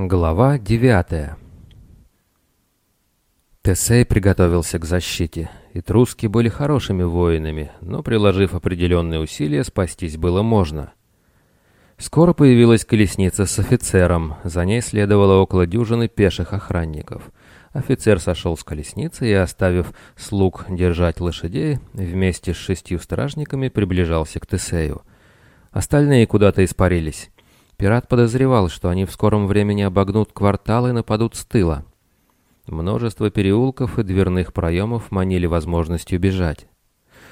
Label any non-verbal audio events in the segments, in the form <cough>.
Глава девятая Тесей приготовился к защите. и Этруски были хорошими воинами, но, приложив определенные усилия, спастись было можно. Скоро появилась колесница с офицером, за ней следовало около дюжины пеших охранников. Офицер сошел с колесницы и, оставив слуг держать лошадей, вместе с шестью стражниками приближался к Тесею. Остальные куда-то испарились. Пират подозревал, что они в скором времени обогнут квартал и нападут с тыла. Множество переулков и дверных проемов манили возможностью бежать.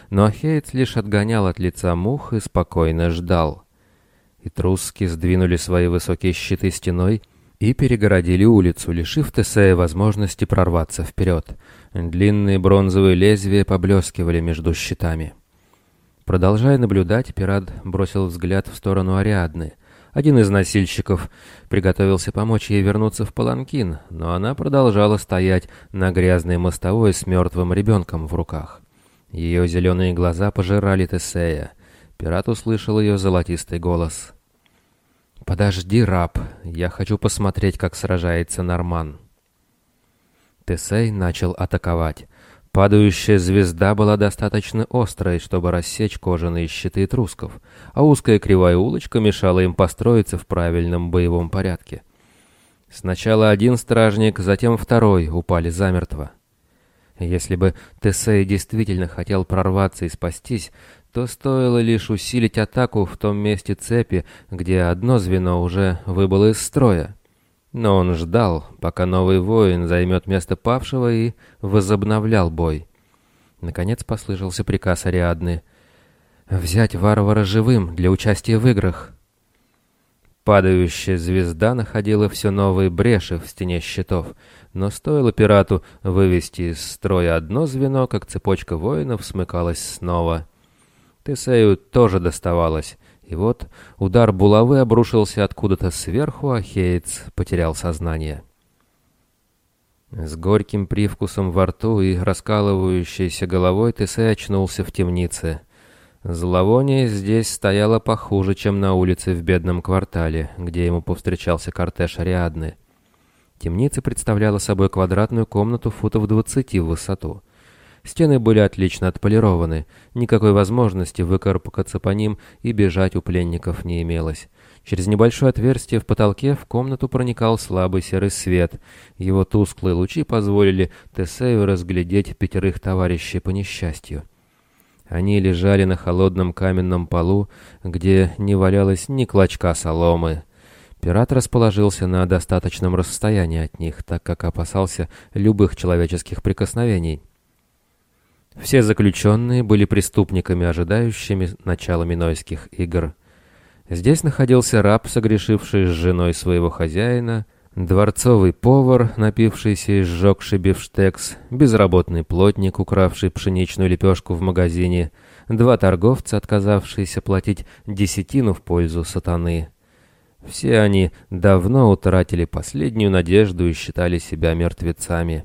Но Ахеец лишь отгонял от лица мух и спокойно ждал. И труски сдвинули свои высокие щиты стеной и перегородили улицу, лишив Тесея возможности прорваться вперед. Длинные бронзовые лезвия поблескивали между щитами. Продолжая наблюдать, пират бросил взгляд в сторону Ариадны — один из носильщиков приготовился помочь ей вернуться в Паланкин, но она продолжала стоять на грязной мостовой с мертвым ребенком в руках. Ее зеленые глаза пожирали Тесея. Пират услышал ее золотистый голос. «Подожди, раб, я хочу посмотреть, как сражается Норман». Тесей начал атаковать. Падающая звезда была достаточно острой, чтобы рассечь кожаные щиты трусков, а узкая кривая улочка мешала им построиться в правильном боевом порядке. Сначала один стражник, затем второй упали замертво. Если бы Тесей действительно хотел прорваться и спастись, то стоило лишь усилить атаку в том месте цепи, где одно звено уже выбыло из строя. Но он ждал, пока новый воин займет место павшего и возобновлял бой. Наконец послышался приказ Ариадны «Взять варвара живым для участия в играх». Падающая звезда находила все новые бреши в стене щитов, но стоило пирату вывести из строя одно звено, как цепочка воинов смыкалась снова. Тесею тоже доставалось, и вот удар булавы обрушился откуда-то сверху, а Хейтс потерял сознание. С горьким привкусом во рту и раскалывающейся головой Тесей очнулся в темнице. Зловоние здесь стояло похуже, чем на улице в бедном квартале, где ему повстречался кортеж Ариадны. Темница представляла собой квадратную комнату футов двадцати в высоту. Стены были отлично отполированы, никакой возможности выкарабкаться по ним и бежать у пленников не имелось. Через небольшое отверстие в потолке в комнату проникал слабый серый свет. Его тусклые лучи позволили Тесею разглядеть пятерых товарищей по несчастью. Они лежали на холодном каменном полу, где не валялось ни клочка соломы. Пират расположился на достаточном расстоянии от них, так как опасался любых человеческих прикосновений. Все заключенные были преступниками, ожидающими начала Минойских игр. Здесь находился раб, согрешивший с женой своего хозяина, дворцовый повар, напившийся и сжегший бифштекс, безработный плотник, укравший пшеничную лепешку в магазине, два торговца, отказавшиеся платить десятину в пользу сатаны. Все они давно утратили последнюю надежду и считали себя мертвецами.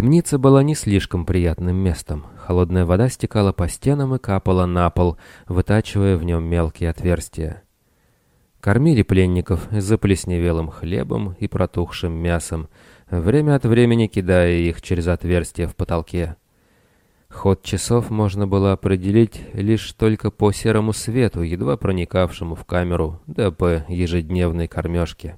Темница была не слишком приятным местом. Холодная вода стекала по стенам и капала на пол, вытачивая в нем мелкие отверстия. Кормили пленников заплесневелым хлебом и протухшим мясом, время от времени кидая их через отверстия в потолке. Ход часов можно было определить лишь только по серому свету, едва проникавшему в камеру, да по ежедневной кормежке.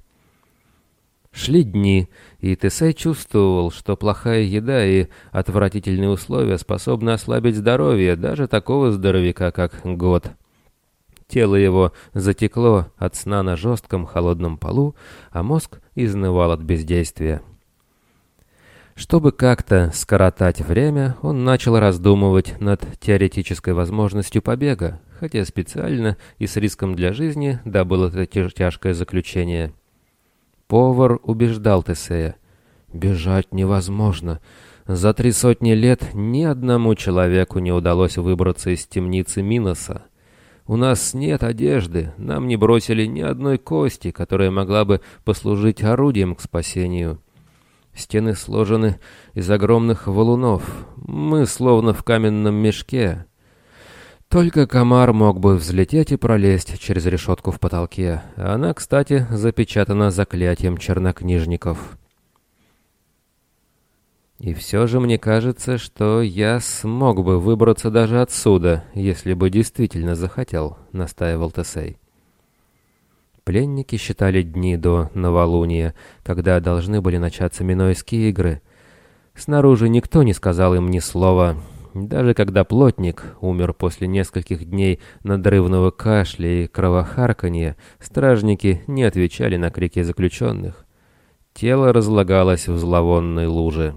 Шли дни, и Тесей чувствовал, что плохая еда и отвратительные условия способны ослабить здоровье даже такого здоровяка, как Год. Тело его затекло от сна на жестком холодном полу, а мозг изнывал от бездействия. Чтобы как-то скоротать время, он начал раздумывать над теоретической возможностью побега, хотя специально и с риском для жизни добыл это тяжкое заключение – Повар убеждал Тесея. «Бежать невозможно. За три сотни лет ни одному человеку не удалось выбраться из темницы Миноса. У нас нет одежды, нам не бросили ни одной кости, которая могла бы послужить орудием к спасению. Стены сложены из огромных валунов. Мы словно в каменном мешке. Только комар мог бы взлететь и пролезть через решетку в потолке. Она, кстати, запечатана заклятием чернокнижников. И все же мне кажется, что я смог бы выбраться даже отсюда, если бы действительно захотел, настаивал Тесей. Пленники считали дни до новолуния, когда должны были начаться Минойские игры. Снаружи никто не сказал им ни слова. Даже когда плотник умер после нескольких дней надрывного кашля и кровохарканья, стражники не отвечали на крики заключенных. Тело разлагалось в зловонной луже.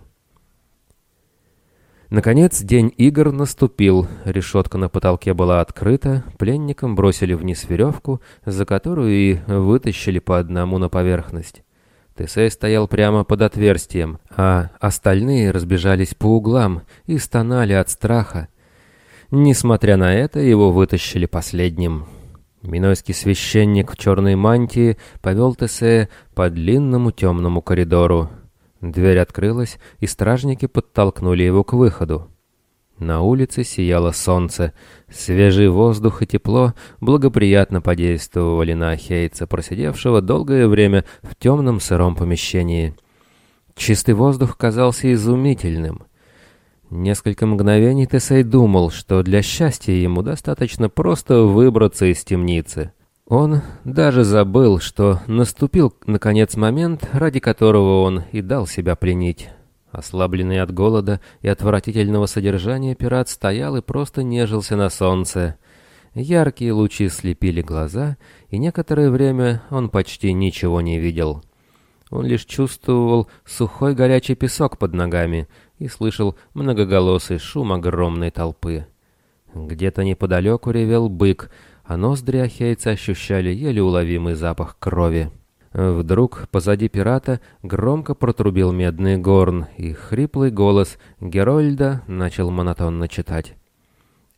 Наконец, день игр наступил, решетка на потолке была открыта, пленникам бросили вниз веревку, за которую и вытащили по одному на поверхность. Тесей стоял прямо под отверстием, а остальные разбежались по углам и стонали от страха. Несмотря на это, его вытащили последним. Минойский священник в черной мантии повел Тесея по длинному темному коридору. Дверь открылась, и стражники подтолкнули его к выходу. На улице сияло солнце. Свежий воздух и тепло благоприятно подействовали на Ахейца, просидевшего долгое время в темном сыром помещении. Чистый воздух казался изумительным. Несколько мгновений Тесей думал, что для счастья ему достаточно просто выбраться из темницы. Он даже забыл, что наступил, наконец, момент, ради которого он и дал себя пленить. Ослабленный от голода и отвратительного содержания, пират стоял и просто нежился на солнце. Яркие лучи слепили глаза, и некоторое время он почти ничего не видел. Он лишь чувствовал сухой горячий песок под ногами и слышал многоголосый шум огромной толпы. Где-то неподалеку ревел бык, а ноздри ахейца ощущали еле уловимый запах крови. Вдруг позади пирата громко протрубил медный горн, и хриплый голос Герольда начал монотонно читать.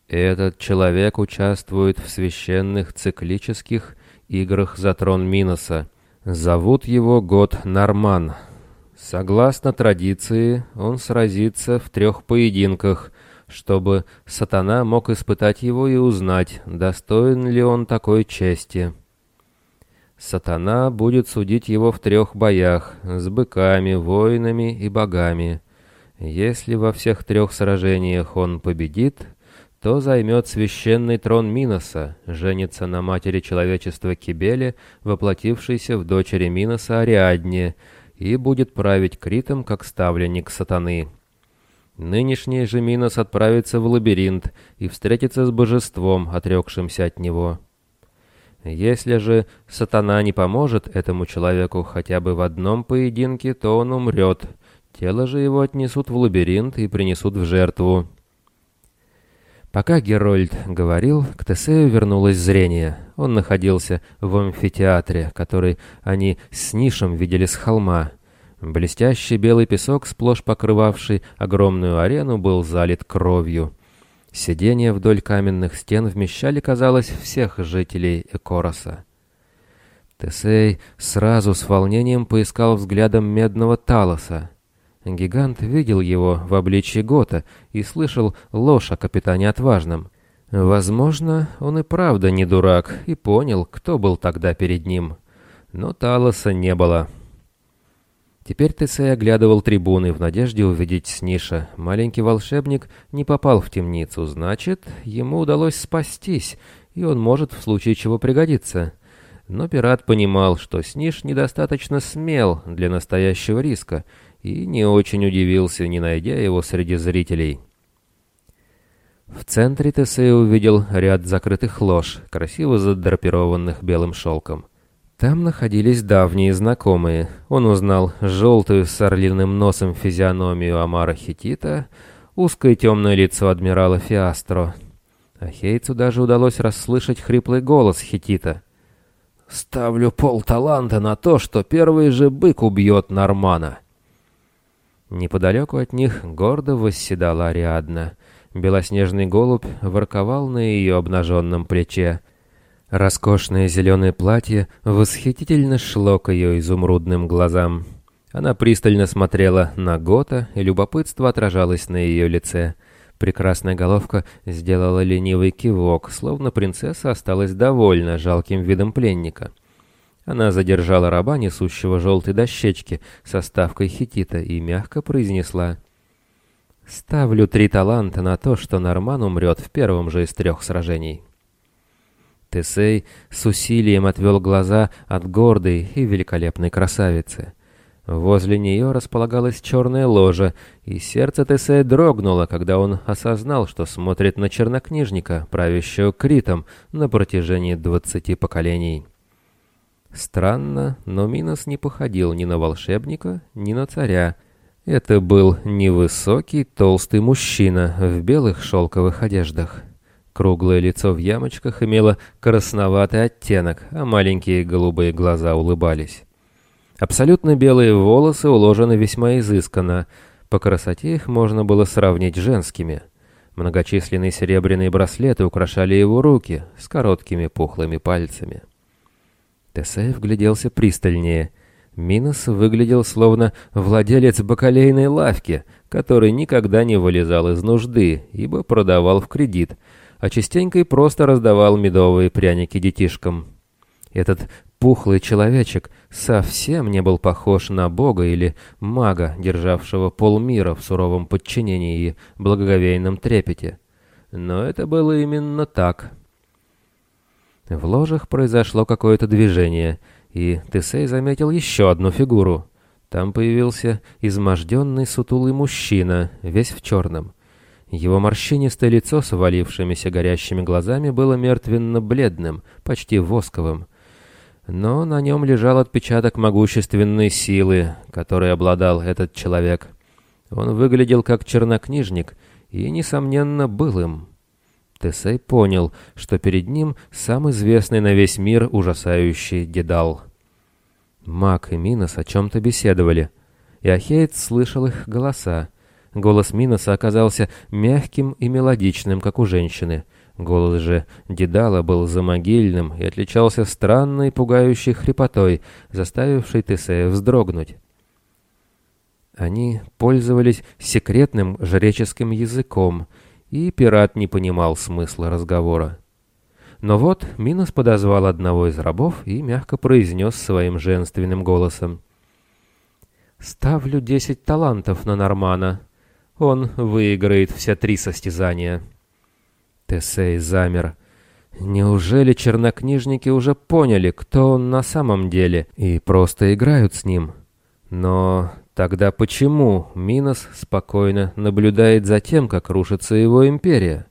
«Этот человек участвует в священных циклических играх за трон Миноса. Зовут его Год Норман. Согласно традиции, он сразится в трех поединках — чтобы сатана мог испытать его и узнать, достоин ли он такой чести. Сатана будет судить его в трех боях с быками, воинами и богами. Если во всех трех сражениях он победит, то займет священный трон Миноса, женится на матери человечества Кибеле, воплотившейся в дочери Миноса Ариадне, и будет править Критом как ставленник сатаны. Нынешний же Минос отправится в лабиринт и встретится с божеством, отрекшимся от него. Если же сатана не поможет этому человеку хотя бы в одном поединке, то он умрет. Тело же его отнесут в лабиринт и принесут в жертву. Пока Герольд говорил, к Тесею вернулось зрение. Он находился в амфитеатре, который они с Нишем видели с холма. Блестящий белый песок, сплошь покрывавший огромную арену, был залит кровью. Сиденья вдоль каменных стен вмещали, казалось, всех жителей Экороса. Тесей сразу с волнением поискал взглядом медного Талоса. Гигант видел его в обличье Гота и слышал ложь о капитане Отважном. Возможно, он и правда не дурак и понял, кто был тогда перед ним. Но Талоса не было. Теперь Тесей оглядывал трибуны в надежде увидеть Сниша. Маленький волшебник не попал в темницу, значит, ему удалось спастись, и он может в случае чего пригодиться. Но пират понимал, что Сниш недостаточно смел для настоящего риска, и не очень удивился, не найдя его среди зрителей. В центре Тесей увидел ряд закрытых лож, красиво задрапированных белым шелком. Там находились давние знакомые. Он узнал желтую с орлиным носом физиономию Амара Хитита, узкое темное лицо адмирала Фиастро. Ахейцу даже удалось расслышать хриплый голос Хитита. «Ставлю пол таланта на то, что первый же бык убьет Нормана». Неподалеку от них гордо восседала Ариадна. Белоснежный голубь ворковал на ее обнаженном плече. Роскошное зеленое платье восхитительно шло к ее изумрудным глазам. Она пристально смотрела на Гота, и любопытство отражалось на ее лице. Прекрасная головка сделала ленивый кивок, словно принцесса осталась довольна жалким видом пленника. Она задержала раба, несущего желтой дощечки со ставкой хитита, и мягко произнесла «Ставлю три таланта на то, что Норман умрет в первом же из трех сражений». Тесей с усилием отвел глаза от гордой и великолепной красавицы. Возле нее располагалась черная ложа, и сердце Тесея дрогнуло, когда он осознал, что смотрит на чернокнижника, правящего Критом, на протяжении двадцати поколений. Странно, но Минос не походил ни на волшебника, ни на царя. Это был невысокий, толстый мужчина в белых шелковых одеждах. Круглое лицо в ямочках имело красноватый оттенок, а маленькие голубые глаза улыбались. Абсолютно белые волосы уложены весьма изысканно. По красоте их можно было сравнить с женскими. Многочисленные серебряные браслеты украшали его руки с короткими пухлыми пальцами. Тесей вгляделся пристальнее. Минос выглядел словно владелец бакалейной лавки, который никогда не вылезал из нужды, ибо продавал в кредит, а частенько и просто раздавал медовые пряники детишкам. Этот Пухлый человечек совсем не был похож на бога или мага, державшего полмира в суровом подчинении и благоговейном трепете. Но это было именно так. В ложах произошло какое-то движение, и Тесей заметил еще одну фигуру. Там появился изможденный сутулый мужчина, весь в черном. Его морщинистое лицо с валившимися горящими глазами было мертвенно-бледным, почти восковым но на нем лежал отпечаток могущественной силы, которой обладал этот человек. Он выглядел как чернокнижник и, несомненно, был им. Тесей понял, что перед ним сам известный на весь мир ужасающий Дедал. Мак и Минос о чем-то беседовали, и Ахейт слышал их голоса. Голос Миноса оказался мягким и мелодичным, как у женщины — Голос же Дедала был замогильным и отличался странной пугающей хрипотой, заставившей Тесея вздрогнуть. Они пользовались секретным жреческим языком, и пират не понимал смысла разговора. Но вот Минос подозвал одного из рабов и мягко произнес своим женственным голосом. «Ставлю десять талантов на Нормана. Он выиграет все три состязания». Тесей замер. Неужели чернокнижники уже поняли, кто он на самом деле, и просто играют с ним? Но тогда почему Минос спокойно наблюдает за тем, как рушится его империя?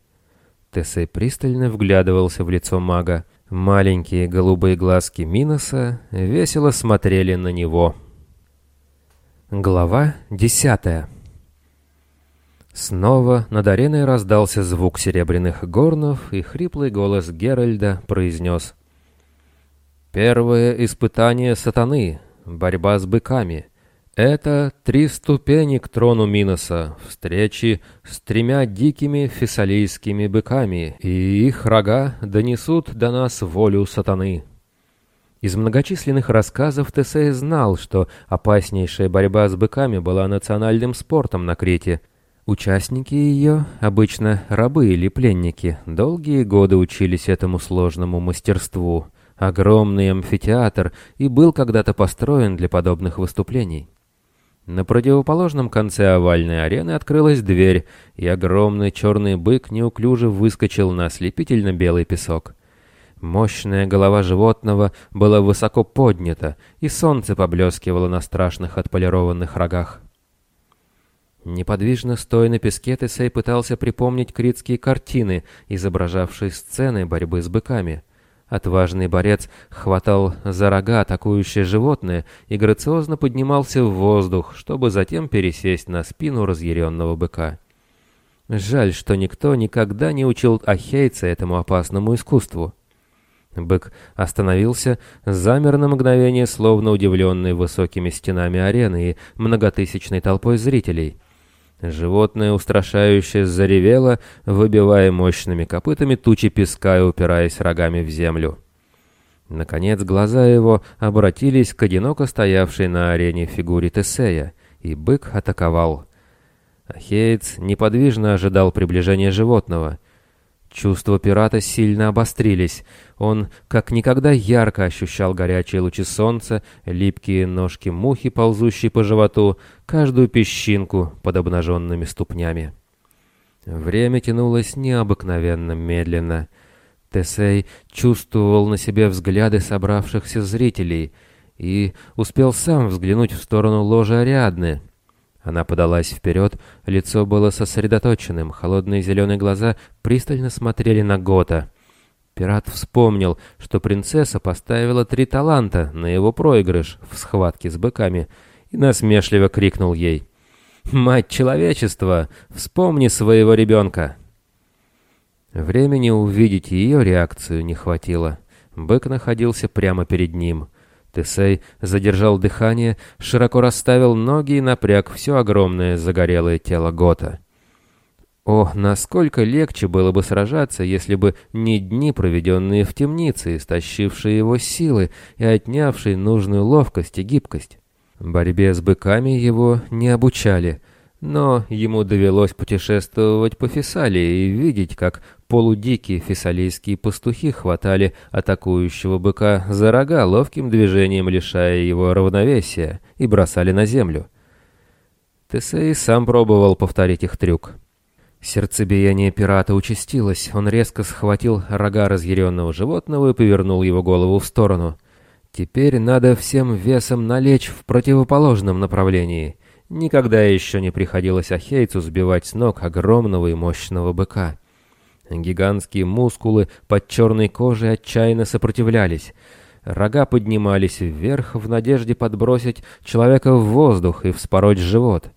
Тесей пристально вглядывался в лицо мага. Маленькие голубые глазки Миноса весело смотрели на него. Глава десятая Снова над ареной раздался звук серебряных горнов, и хриплый голос Геральда произнес «Первое испытание сатаны, борьба с быками. Это три ступени к трону Миноса, встречи с тремя дикими фессалийскими быками, и их рога донесут до нас волю сатаны». Из многочисленных рассказов Тесей знал, что опаснейшая борьба с быками была национальным спортом на Крите – Участники ее, обычно рабы или пленники, долгие годы учились этому сложному мастерству. Огромный амфитеатр и был когда-то построен для подобных выступлений. На противоположном конце овальной арены открылась дверь, и огромный черный бык неуклюже выскочил на ослепительно белый песок. Мощная голова животного была высоко поднята, и солнце поблескивало на страшных отполированных рогах. Неподвижно стоя на песке, Тесей пытался припомнить критские картины, изображавшие сцены борьбы с быками. Отважный борец хватал за рога атакующее животное и грациозно поднимался в воздух, чтобы затем пересесть на спину разъяренного быка. Жаль, что никто никогда не учил ахейца этому опасному искусству. Бык остановился, замер на мгновение, словно удивленный высокими стенами арены и многотысячной толпой зрителей — Животное устрашающе заревело, выбивая мощными копытами тучи песка и упираясь рогами в землю. Наконец глаза его обратились к одиноко стоявшей на арене фигуре Тесея, и бык атаковал. Ахеец неподвижно ожидал приближения животного. Чувства пирата сильно обострились. Он как никогда ярко ощущал горячие лучи солнца, липкие ножки мухи, ползущие по животу, каждую песчинку под обнаженными ступнями. Время тянулось необыкновенно медленно. Тесей чувствовал на себе взгляды собравшихся зрителей и успел сам взглянуть в сторону ложи Ариадны. Она подалась вперед, лицо было сосредоточенным, холодные зеленые глаза пристально смотрели на Гота. Пират вспомнил, что принцесса поставила три таланта на его проигрыш в схватке с быками, и насмешливо крикнул ей «Мать человечества, вспомни своего ребенка!» Времени увидеть ее реакцию не хватило. Бык находился прямо перед ним. Тесей задержал дыхание, широко расставил ноги и напряг все огромное загорелое тело Гота. О, насколько легче было бы сражаться, если бы не дни, проведенные в темнице, истощившие его силы и отнявшие нужную ловкость и гибкость. Борьбе с быками его не обучали, но ему довелось путешествовать по Фессалии и видеть, как полудикие фессалийские пастухи хватали атакующего быка за рога ловким движением, лишая его равновесия, и бросали на землю. Тесей сам пробовал повторить их трюк. Сердцебиение пирата участилось, он резко схватил рога разъяренного животного и повернул его голову в сторону. Теперь надо всем весом налечь в противоположном направлении — Никогда еще не приходилось Ахейцу сбивать с ног огромного и мощного быка. Гигантские мускулы под черной кожей отчаянно сопротивлялись. Рога поднимались вверх в надежде подбросить человека в воздух и вспороть живот.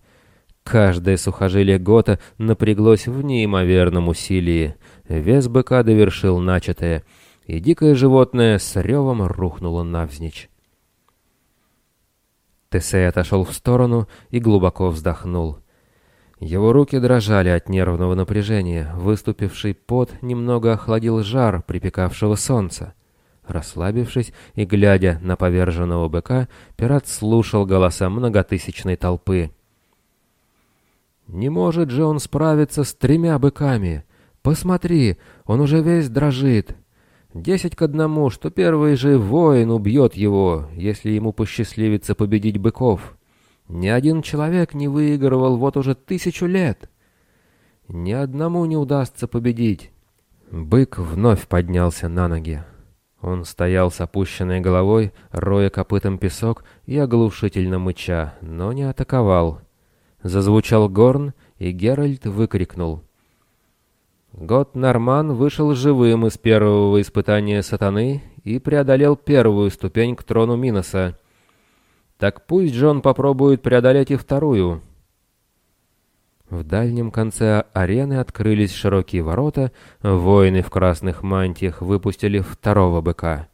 Каждое сухожилие Гота напряглось в неимоверном усилии. Вес быка довершил начатое, и дикое животное с ревом рухнуло навзничь. Тесей отошел в сторону и глубоко вздохнул. Его руки дрожали от нервного напряжения, выступивший пот немного охладил жар припекавшего солнца. Расслабившись и глядя на поверженного быка, пират слушал голоса многотысячной толпы. «Не может же он справиться с тремя быками! Посмотри, он уже весь дрожит! Десять к одному, что первый же воин убьет его, если ему посчастливится победить быков. Ни один человек не выигрывал вот уже тысячу лет. Ни одному не удастся победить. Бык вновь поднялся на ноги. Он стоял с опущенной головой, роя копытом песок и оглушительно мыча, но не атаковал. Зазвучал горн, и Геральт выкрикнул — Год Норман вышел живым из первого испытания сатаны и преодолел первую ступень к трону Миноса. Так пусть же он попробует преодолеть и вторую. В дальнем конце арены открылись широкие ворота, воины в красных мантиях выпустили второго быка.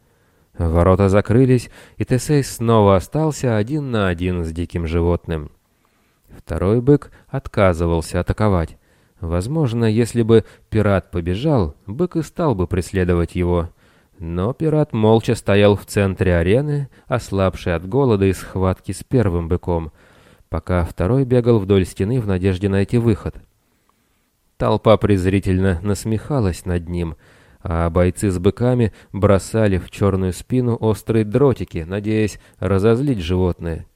Ворота закрылись, и Тесей снова остался один на один с диким животным. Второй бык отказывался атаковать. Возможно, если бы пират побежал, бык и стал бы преследовать его. Но пират молча стоял в центре арены, ослабший от голода и схватки с первым быком, пока второй бегал вдоль стены в надежде найти выход. Толпа презрительно насмехалась над ним, а бойцы с быками бросали в черную спину острые дротики, надеясь разозлить животное.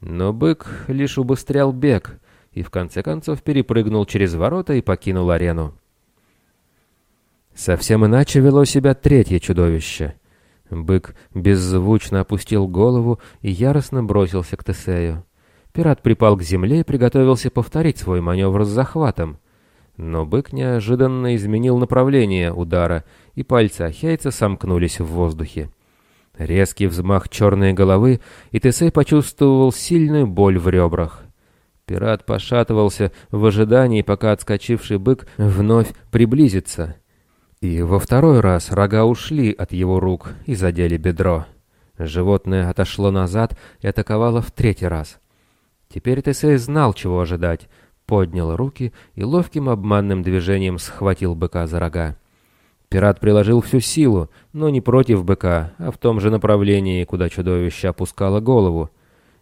Но бык лишь убыстрял бег — и в конце концов перепрыгнул через ворота и покинул арену. Совсем иначе вело себя третье чудовище. Бык беззвучно опустил голову и яростно бросился к Тесею. Пират припал к земле и приготовился повторить свой маневр с захватом. Но бык неожиданно изменил направление удара, и пальцы Ахейца сомкнулись в воздухе. Резкий взмах черной головы, и Тесей почувствовал сильную боль в ребрах. Пират пошатывался в ожидании, пока отскочивший бык вновь приблизится. И во второй раз рога ушли от его рук и задели бедро. Животное отошло назад и атаковало в третий раз. Теперь Тесей знал, чего ожидать, поднял руки и ловким обманным движением схватил быка за рога. Пират приложил всю силу, но не против быка, а в том же направлении, куда чудовище опускало голову.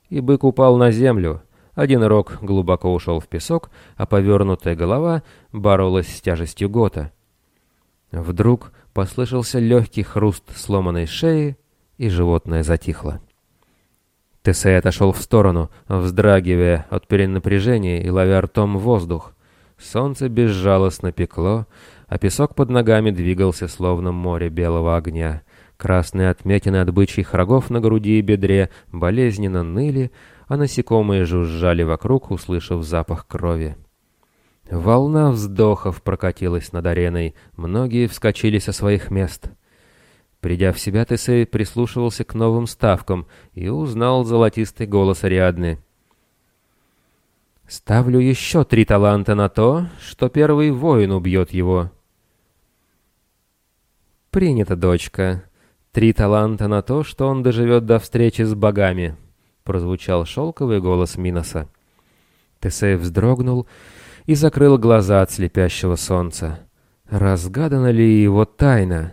И бык упал на землю, Один рог глубоко ушел в песок, а повернутая голова боролась с тяжестью гота. Вдруг послышался легкий хруст сломанной шеи, и животное затихло. Тесей отошел в сторону, вздрагивая от перенапряжения и ловя ртом воздух. Солнце безжалостно пекло, а песок под ногами двигался, словно море белого огня. Красные отметины от бычьих рогов на груди и бедре болезненно ныли, а насекомые жужжали вокруг, услышав запах крови. Волна вздохов прокатилась над ареной, многие вскочили со своих мест. Придя в себя, Тесей прислушивался к новым ставкам и узнал золотистый голос Ариадны. «Ставлю еще три таланта на то, что первый воин убьет его». «Принято, дочка. Три таланта на то, что он доживет до встречи с богами», — прозвучал шелковый голос Миноса. Тесей вздрогнул и закрыл глаза от слепящего солнца. Разгадана ли его тайна?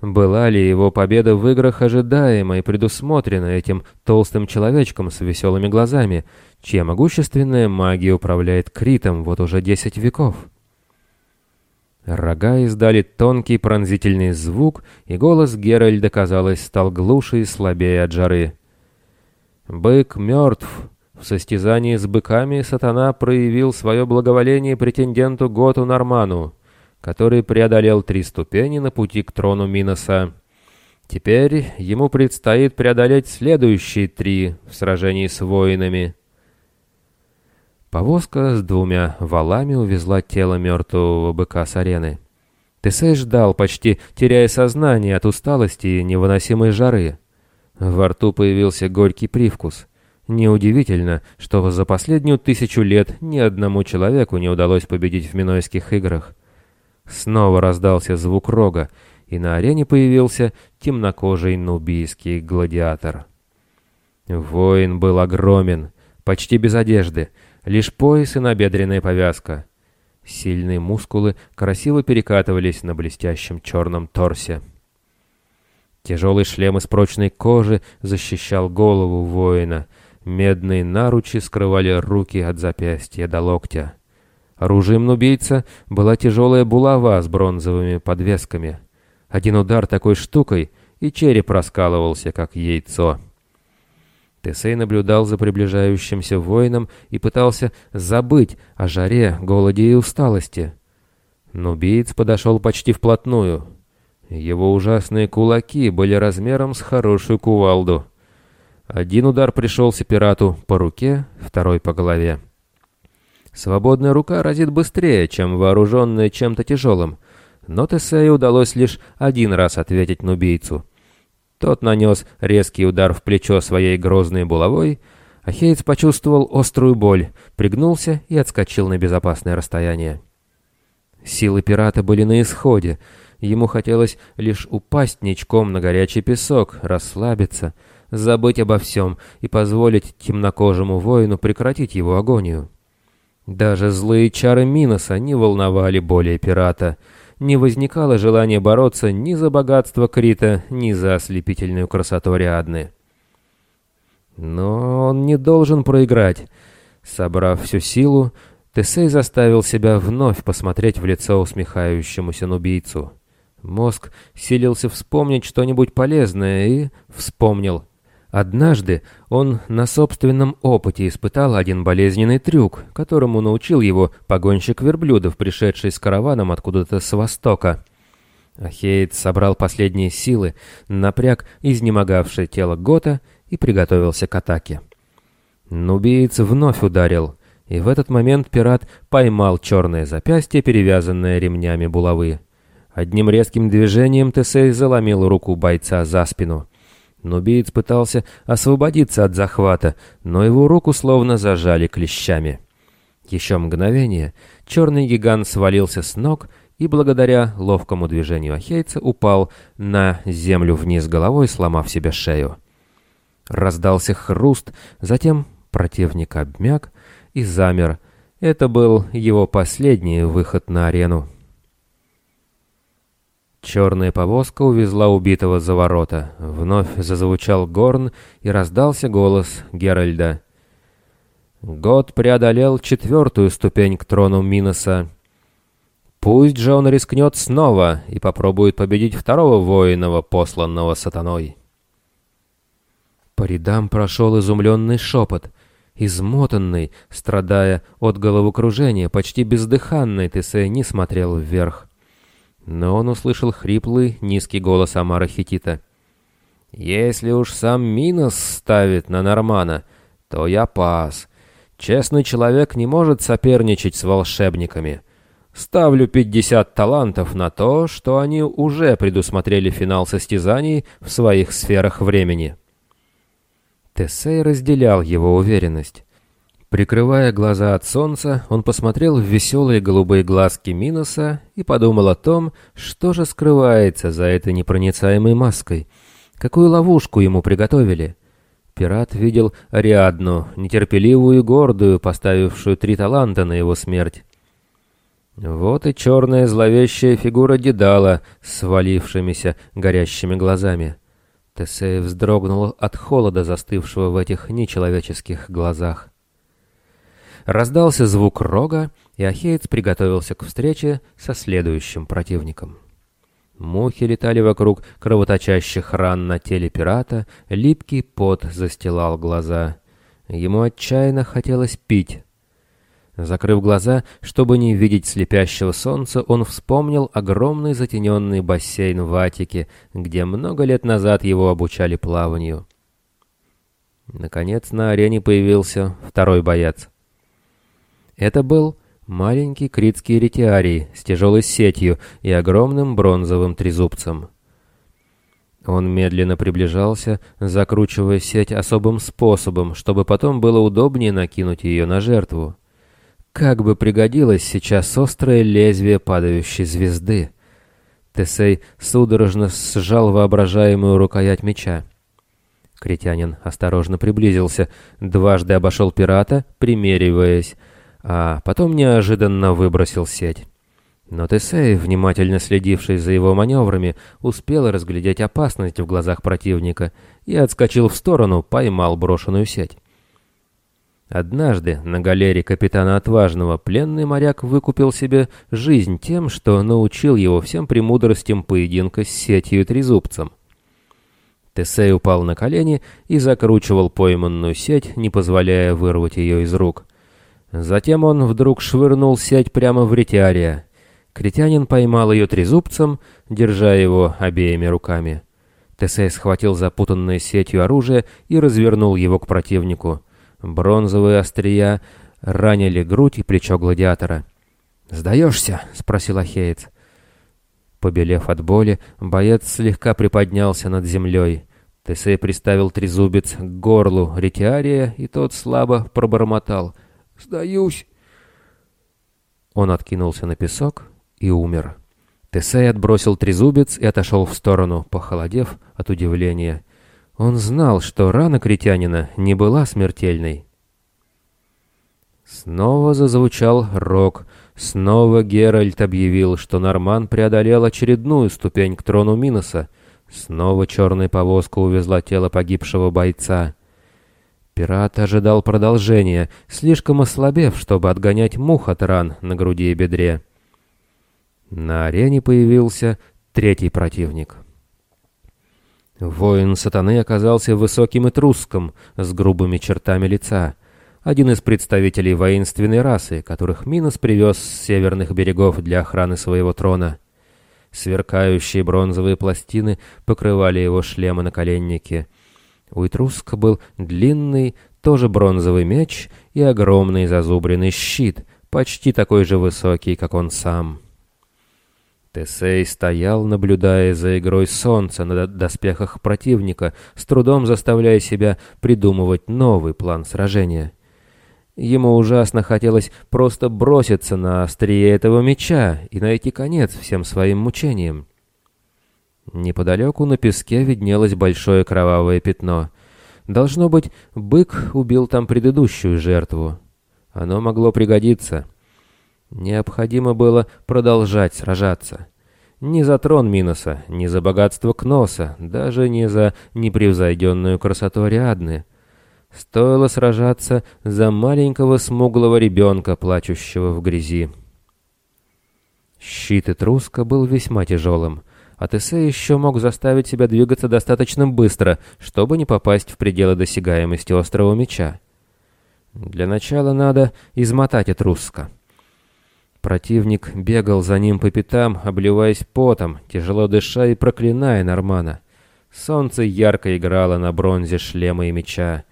Была ли его победа в играх ожидаема и предусмотрена этим толстым человечком с веселыми глазами, чья могущественная магия управляет Критом вот уже десять веков? Рога издали тонкий пронзительный звук, и голос Геральда, казалось, стал глуше и слабее от жары. «Бык мертв!» В состязании с быками сатана проявил свое благоволение претенденту Готу Норману, который преодолел три ступени на пути к трону Миноса. Теперь ему предстоит преодолеть следующие три в сражении с воинами. Повозка с двумя валами увезла тело мертвого быка с арены. Тесей ждал, почти теряя сознание от усталости и невыносимой жары. Во рту появился горький привкус. Неудивительно, что за последнюю тысячу лет ни одному человеку не удалось победить в Минойских играх. Снова раздался звук рога, и на арене появился темнокожий нубийский гладиатор. Воин был огромен, почти без одежды, лишь пояс и набедренная повязка. Сильные мускулы красиво перекатывались на блестящем черном торсе. Тяжелый шлем из прочной кожи защищал голову воина. Медные наручи скрывали руки от запястья до локтя. Оружием нубийца была тяжелая булава с бронзовыми подвесками. Один удар такой штукой, и череп раскалывался, как яйцо. Тесей наблюдал за приближающимся воином и пытался забыть о жаре, голоде и усталости. Но подошел почти вплотную. Его ужасные кулаки были размером с хорошую кувалду. Один удар пришелся пирату по руке, второй по голове. Свободная рука разит быстрее, чем вооруженная чем-то тяжелым, но Тесею удалось лишь один раз ответить на убийцу — тот нанес резкий удар в плечо своей грозной булавой, а Хейтс почувствовал острую боль, пригнулся и отскочил на безопасное расстояние. Силы пирата были на исходе. Ему хотелось лишь упасть ничком на горячий песок, расслабиться, забыть обо всем и позволить темнокожему воину прекратить его агонию. Даже злые чары Миноса не волновали более пирата — не возникало желания бороться ни за богатство Крита, ни за ослепительную красоту Ариадны. Но он не должен проиграть. Собрав всю силу, Тесей заставил себя вновь посмотреть в лицо усмехающемуся нубийцу. Мозг силился вспомнить что-нибудь полезное и вспомнил — Однажды он на собственном опыте испытал один болезненный трюк, которому научил его погонщик верблюдов, пришедший с караваном откуда-то с востока. Ахейд собрал последние силы, напряг изнемогавшее тело Гота и приготовился к атаке. Нубиец вновь ударил, и в этот момент пират поймал черное запястье, перевязанное ремнями булавы. Одним резким движением Тесей заломил руку бойца за спину — Нубиец пытался освободиться от захвата, но его руку словно зажали клещами. Еще мгновение, черный гигант свалился с ног и благодаря ловкому движению ахейца упал на землю вниз головой, сломав себе шею. Раздался хруст, затем противник обмяк и замер. Это был его последний выход на арену. Черная повозка увезла убитого за ворота. Вновь зазвучал горн и раздался голос Геральда. Год преодолел четвертую ступень к трону Миноса. Пусть же он рискнет снова и попробует победить второго воинова, посланного сатаной. По рядам прошел изумленный шепот. Измотанный, страдая от головокружения, почти бездыханный, Тесей не смотрел вверх. Но он услышал хриплый, низкий голос Амара Хитита. «Если уж сам Минос ставит на Нормана, то я пас. Честный человек не может соперничать с волшебниками. Ставлю 50 талантов на то, что они уже предусмотрели финал состязаний в своих сферах времени». Тесей разделял его уверенность. Прикрывая глаза от солнца, он посмотрел в веселые голубые глазки Миноса и подумал о том, что же скрывается за этой непроницаемой маской. Какую ловушку ему приготовили? Пират видел Ариадну, нетерпеливую и гордую, поставившую три таланта на его смерть. Вот и черная зловещая фигура Дедала с свалившимися горящими глазами. Тесей вздрогнул от холода, застывшего в этих нечеловеческих глазах. Раздался звук рога, и Ахеец приготовился к встрече со следующим противником. Мухи летали вокруг кровоточащих ран на теле пирата, липкий пот застилал глаза. Ему отчаянно хотелось пить. Закрыв глаза, чтобы не видеть слепящего солнца, он вспомнил огромный затененный бассейн в Атике, где много лет назад его обучали плаванию. Наконец на арене появился второй боец. Это был маленький критский ретиарий с тяжелой сетью и огромным бронзовым трезубцем. Он медленно приближался, закручивая сеть особым способом, чтобы потом было удобнее накинуть ее на жертву. Как бы пригодилось сейчас острое лезвие падающей звезды. Тесей судорожно сжал воображаемую рукоять меча. Критянин осторожно приблизился, дважды обошел пирата, примериваясь, а потом неожиданно выбросил сеть. Но Тесей, внимательно следивший за его маневрами, успел разглядеть опасность в глазах противника и отскочил в сторону, поймал брошенную сеть. Однажды на галере капитана Отважного пленный моряк выкупил себе жизнь тем, что научил его всем премудростям поединка с сетью и трезубцем. Тесей упал на колени и закручивал пойманную сеть, не позволяя вырвать ее из рук. Затем он вдруг швырнул сеть прямо в ретиария. Критянин поймал ее трезубцем, держа его обеими руками. Тесей схватил запутанное сетью оружие и развернул его к противнику. Бронзовые острия ранили грудь и плечо гладиатора. «Сдаешься?» — спросил Ахеец. Побелев от боли, боец слегка приподнялся над землей. Тесей приставил трезубец к горлу ретиария, и тот слабо пробормотал. Сдаюсь!» Он откинулся на песок и умер. Тесей отбросил трезубец и отошел в сторону, похолодев от удивления. Он знал, что рана критянина не была смертельной. Снова зазвучал рог. Снова Геральт объявил, что Норман преодолел очередную ступень к трону Миноса. Снова черная повозка увезла тело погибшего бойца. Пират ожидал продолжения, слишком ослабев, чтобы отгонять мух от ран на груди и бедре. На арене появился третий противник. Воин сатаны оказался высоким и труском, с грубыми чертами лица. Один из представителей воинственной расы, которых Минос привез с северных берегов для охраны своего трона. Сверкающие бронзовые пластины покрывали его шлемы на коленнике — у Этруска был длинный, тоже бронзовый меч и огромный зазубренный щит, почти такой же высокий, как он сам. Тесей стоял, наблюдая за игрой солнца на доспехах противника, с трудом заставляя себя придумывать новый план сражения. Ему ужасно хотелось просто броситься на острие этого меча и найти конец всем своим мучениям. Неподалеку на песке виднелось большое кровавое пятно. Должно быть, бык убил там предыдущую жертву. Оно могло пригодиться. Необходимо было продолжать сражаться. Не за трон Миноса, не за богатство Кноса, даже не за непревзойденную красоту Ариадны. Стоило сражаться за маленького смуглого ребенка, плачущего в грязи. Щит Этруска был весьма тяжелым, а Тессе еще мог заставить себя двигаться достаточно быстро, чтобы не попасть в пределы досягаемости острого меча. Для начала надо измотать Этруска. Противник бегал за ним по пятам, обливаясь потом, тяжело дыша и проклиная Нормана. Солнце ярко играло на бронзе шлема и меча.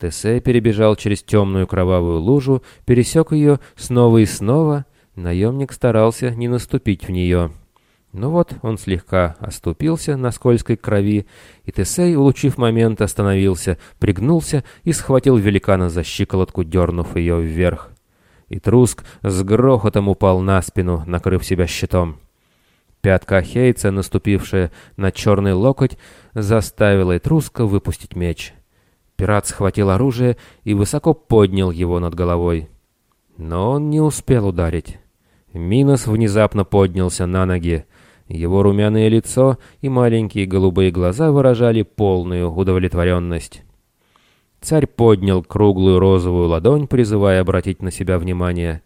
Тесей перебежал через темную кровавую лужу, пересек ее снова и снова. Наемник старался не наступить в нее. Но вот он слегка оступился на скользкой крови, и Тесей, улучив момент, остановился, пригнулся и схватил великана за щиколотку, дернув ее вверх и Труск с грохотом упал на спину, накрыв себя щитом. Пятка Хейца, наступившая на черный локоть, заставила Этруска выпустить меч. Пират схватил оружие и высоко поднял его над головой. Но он не успел ударить. Минос внезапно поднялся на ноги. Его румяное лицо и маленькие голубые глаза выражали полную удовлетворенность. Царь поднял круглую розовую ладонь, призывая обратить на себя внимание.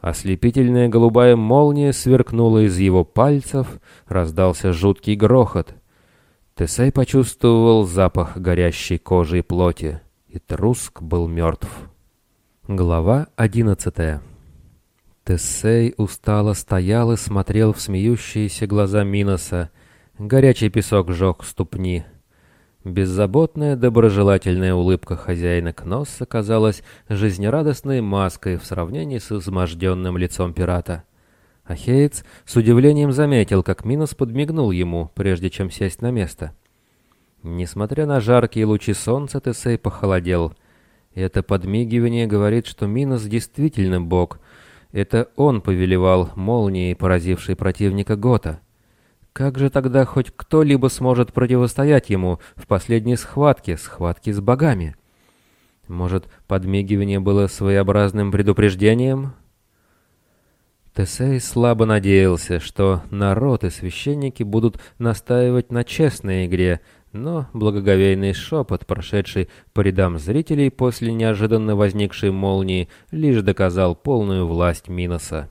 Ослепительная голубая молния сверкнула из его пальцев, раздался жуткий грохот. Тесей почувствовал запах горящей кожи и плоти, и Труск был мертв. Глава одиннадцатая Тесей устало стоял и смотрел в смеющиеся глаза Миноса. Горячий песок жег ступни. Беззаботная, доброжелательная улыбка хозяина Кносса казалась жизнерадостной маской в сравнении с изможденным лицом пирата. А Хейтс с удивлением заметил, как Минос подмигнул ему, прежде чем сесть на место. Несмотря на жаркие лучи солнца, Тесей похолодел. Это подмигивание говорит, что Минос действительно бог. Это он повелевал молнией, поразившей противника Гота. Как же тогда хоть кто-либо сможет противостоять ему в последней схватке, схватке с богами? Может, подмигивание было своеобразным предупреждением? Тесей слабо надеялся, что народ и священники будут настаивать на честной игре, но благоговейный шепот, прошедший по рядам зрителей после неожиданно возникшей молнии, лишь доказал полную власть Миноса.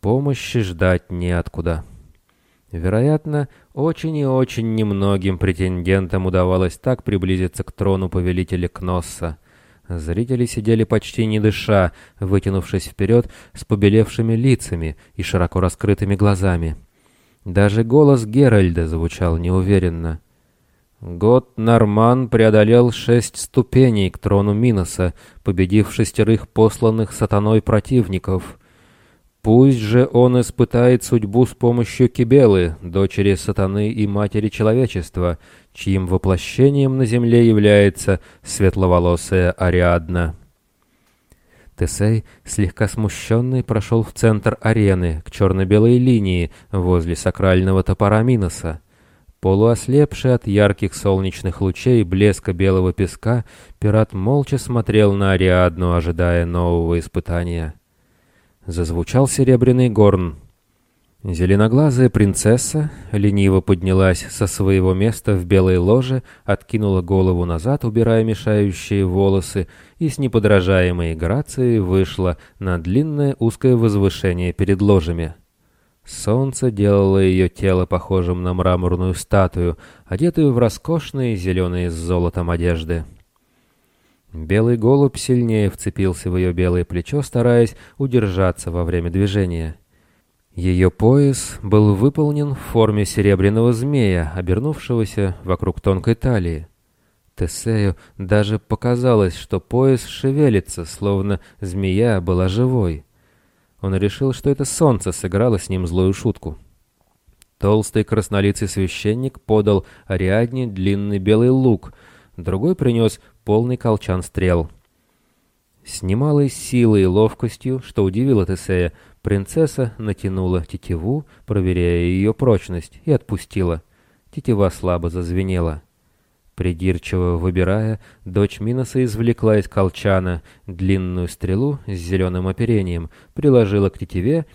Помощи ждать неоткуда. Вероятно, очень и очень немногим претендентам удавалось так приблизиться к трону повелителя Кносса. Зрители сидели почти не дыша, вытянувшись вперед с побелевшими лицами и широко раскрытыми глазами. Даже голос Геральда звучал неуверенно. Год Норман преодолел шесть ступеней к трону Миноса, победив шестерых посланных сатаной противников — Пусть же он испытает судьбу с помощью Кибелы, дочери сатаны и матери человечества, чьим воплощением на земле является светловолосая Ариадна. Тесей, слегка смущенный, прошел в центр арены, к черно-белой линии, возле сакрального топора Миноса. Полуослепший от ярких солнечных лучей блеска белого песка, пират молча смотрел на Ариадну, ожидая нового испытания. Зазвучал серебряный горн. Зеленоглазая принцесса лениво поднялась со своего места в белой ложе, откинула голову назад, убирая мешающие волосы, и с неподражаемой грацией вышла на длинное узкое возвышение перед ложами. Солнце делало ее тело похожим на мраморную статую, одетую в роскошные зеленые с золотом одежды. Белый голубь сильнее вцепился в ее белое плечо, стараясь удержаться во время движения. Ее пояс был выполнен в форме серебряного змея, обернувшегося вокруг тонкой талии. Тесею даже показалось, что пояс шевелится, словно змея была живой. Он решил, что это солнце сыграло с ним злую шутку. Толстый краснолицый священник подал Ариадне длинный белый лук, другой принес полный колчан стрел. С немалой силой и ловкостью, что удивило Тесея, принцесса натянула тетиву, проверяя ее прочность, и отпустила. Тетива слабо зазвенела. Придирчиво выбирая, дочь Миноса извлекла из колчана длинную стрелу с зеленым оперением, приложила к тетиве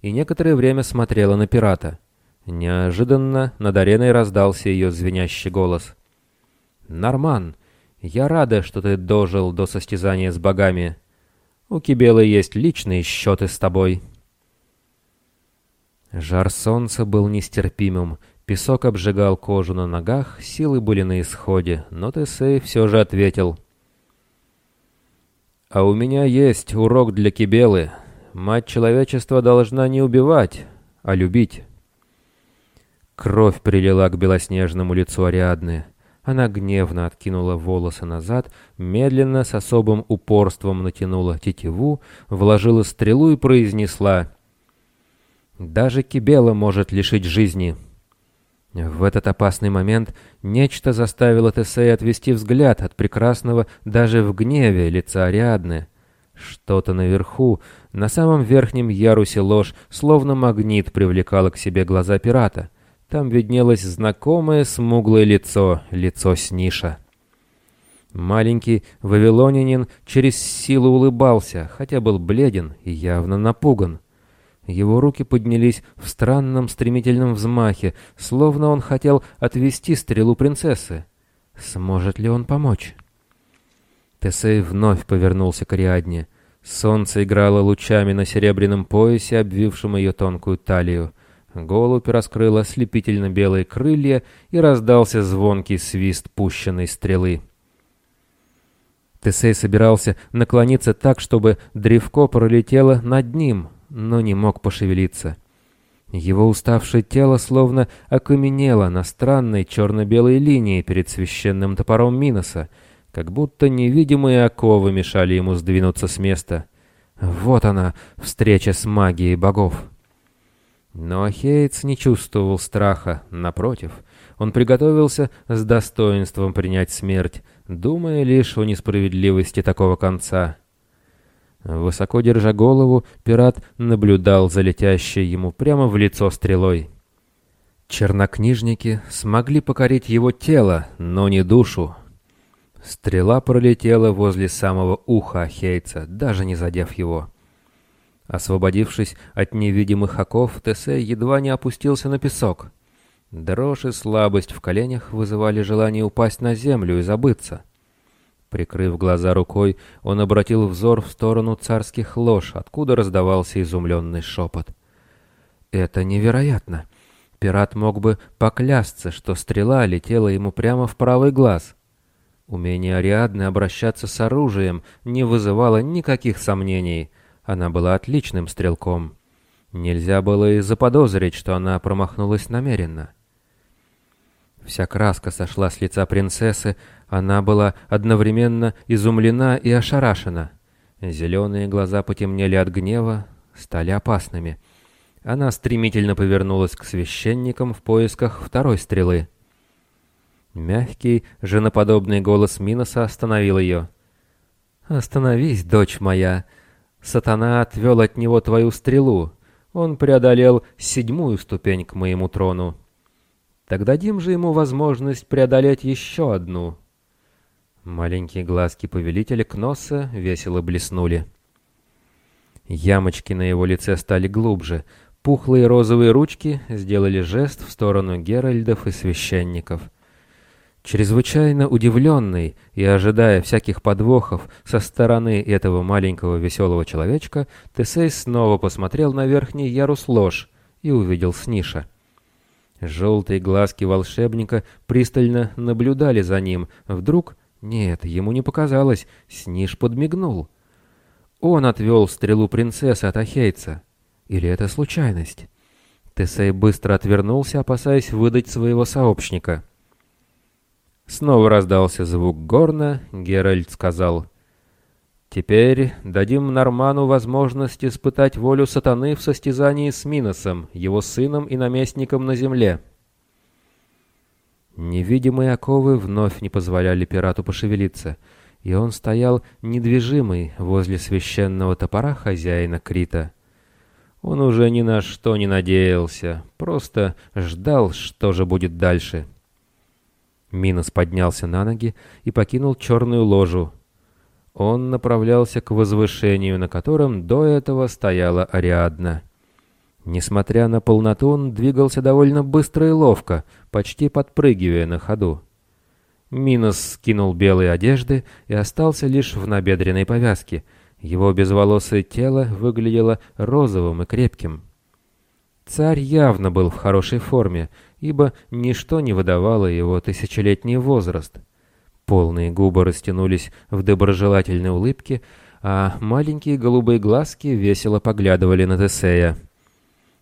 и некоторое время смотрела на пирата. Неожиданно над ареной раздался ее звенящий голос. «Норман, Я рада, что ты дожил до состязания с богами. У Кибелы есть личные счеты с тобой». Жар солнца был нестерпимым, песок обжигал кожу на ногах, силы были на исходе, но Тесей все же ответил. «А у меня есть урок для Кибелы. Мать человечества должна не убивать, а любить». Кровь прилила к белоснежному лицу Ариадны. Она гневно откинула волосы назад, медленно, с особым упорством натянула тетиву, вложила стрелу и произнесла даже Кибела может лишить жизни. В этот опасный момент нечто заставило Тесея отвести взгляд от прекрасного даже в гневе лица Ариадны. Что-то наверху, на самом верхнем ярусе ложь, словно магнит привлекало к себе глаза пирата. Там виднелось знакомое смуглое лицо, лицо Сниша. Маленький вавилонянин через силу улыбался, хотя был бледен и явно напуган. Его руки поднялись в странном стремительном взмахе, словно он хотел отвести стрелу принцессы. Сможет ли он помочь? Тесей вновь повернулся к Ариадне. Солнце играло лучами на серебряном поясе, обвившем ее тонкую талию. Голубь раскрыл ослепительно белые крылья и раздался звонкий свист пущенной стрелы. Тесей собирался наклониться так, чтобы древко пролетело над ним, но не мог пошевелиться. Его уставшее тело словно окаменело на странной черно-белой линии перед священным топором Миноса, как будто невидимые оковы мешали ему сдвинуться с места. Вот она, встреча с магией богов. Но Ахеец не чувствовал страха, напротив, он приготовился с достоинством принять смерть, думая лишь о несправедливости такого конца. Высоко держа голову, пират наблюдал за летящей ему прямо в лицо стрелой. Чернокнижники смогли покорить его тело, но не душу. Стрела пролетела возле самого уха Ахейца, даже не задев его. Освободившись от невидимых оков, Тесей едва не опустился на песок. Дрожь и слабость в коленях вызывали желание упасть на землю и забыться. Прикрыв глаза рукой, он обратил взор в сторону царских лож, откуда раздавался изумленный шепот. «Это невероятно! Пират мог бы поклясться, что стрела летела ему прямо в правый глаз. Умение Ариадны обращаться с оружием не вызывало никаких сомнений. Она была отличным стрелком. Нельзя было и заподозрить, что она промахнулась намеренно». Вся краска сошла с лица принцессы, она была одновременно изумлена и ошарашена. Зеленые глаза потемнели от гнева, стали опасными. Она стремительно повернулась к священникам в поисках второй стрелы. Мягкий, женоподобный голос Миноса остановил ее. «Остановись, дочь моя! Сатана отвел от него твою стрелу. Он преодолел седьмую ступень к моему трону. Так дадим же ему возможность преодолеть еще одну». Маленькие глазки повелителя Кносса весело блеснули. Ямочки на его лице стали глубже. Пухлые розовые ручки сделали жест в сторону Геральдов и священников. Чрезвычайно удивленный и ожидая всяких подвохов со стороны этого маленького веселого человечка, Тесей снова посмотрел на верхний ярус ложь и увидел Сниша. Желтые глазки волшебника пристально наблюдали за ним. Вдруг нет, ему не показалось, Сниж подмигнул. Он отвел стрелу принцессы от Ахейца. Или это случайность? Тесей быстро отвернулся, опасаясь выдать своего сообщника. Снова раздался звук горна, Геральт сказал, «Теперь дадим Норману возможность испытать волю сатаны в состязании с Миносом, его сыном и наместником на земле». Невидимые оковы вновь не позволяли пирату пошевелиться, и он стоял недвижимый возле священного топора хозяина Крита. Он уже ни на что не надеялся, просто ждал, что же будет дальше. Минос поднялся на ноги и покинул черную ложу. Он направлялся к возвышению, на котором до этого стояла Ариадна. Несмотря на полноту, он двигался довольно быстро и ловко, почти подпрыгивая на ходу. Минос скинул белые одежды и остался лишь в набедренной повязке. Его безволосое тело выглядело розовым и крепким. Царь явно был в хорошей форме, ибо ничто не выдавало его тысячелетний возраст. Полные губы растянулись в доброжелательной улыбке, а маленькие голубые глазки весело поглядывали на Тесея.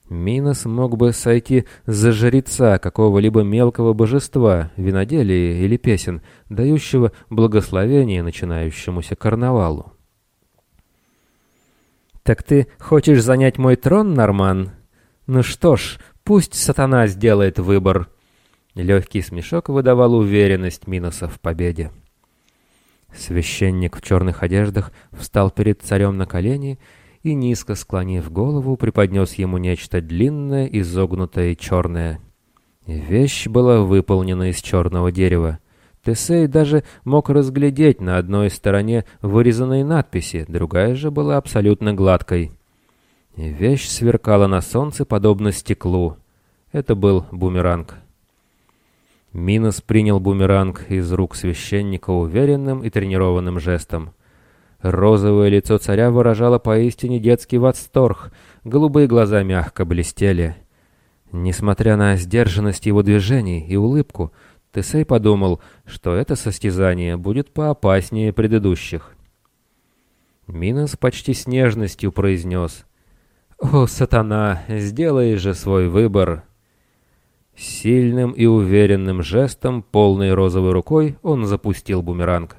Минос мог бы сойти за жреца какого-либо мелкого божества, виноделия или песен, дающего благословение начинающемуся карнавалу. «Так ты хочешь занять мой трон, Норман? Ну что ж, пусть сатана сделает выбор». Легкий смешок выдавал уверенность Миноса в победе. Священник в черных одеждах встал перед царем на колени и, низко склонив голову, преподнес ему нечто длинное, изогнутое и черное. Вещь была выполнена из черного дерева. Тесей даже мог разглядеть на одной стороне вырезанные надписи, другая же была абсолютно гладкой. Вещь сверкала на солнце, подобно стеклу. Это был бумеранг. Минос принял бумеранг из рук священника уверенным и тренированным жестом. Розовое лицо царя выражало поистине детский восторг, голубые глаза мягко блестели. Несмотря на сдержанность его движений и улыбку, Тесей подумал, что это состязание будет поопаснее предыдущих. Минос почти с нежностью произнес «О, сатана, сделай же свой выбор!» Сильным и уверенным жестом, полной розовой рукой, он запустил бумеранг.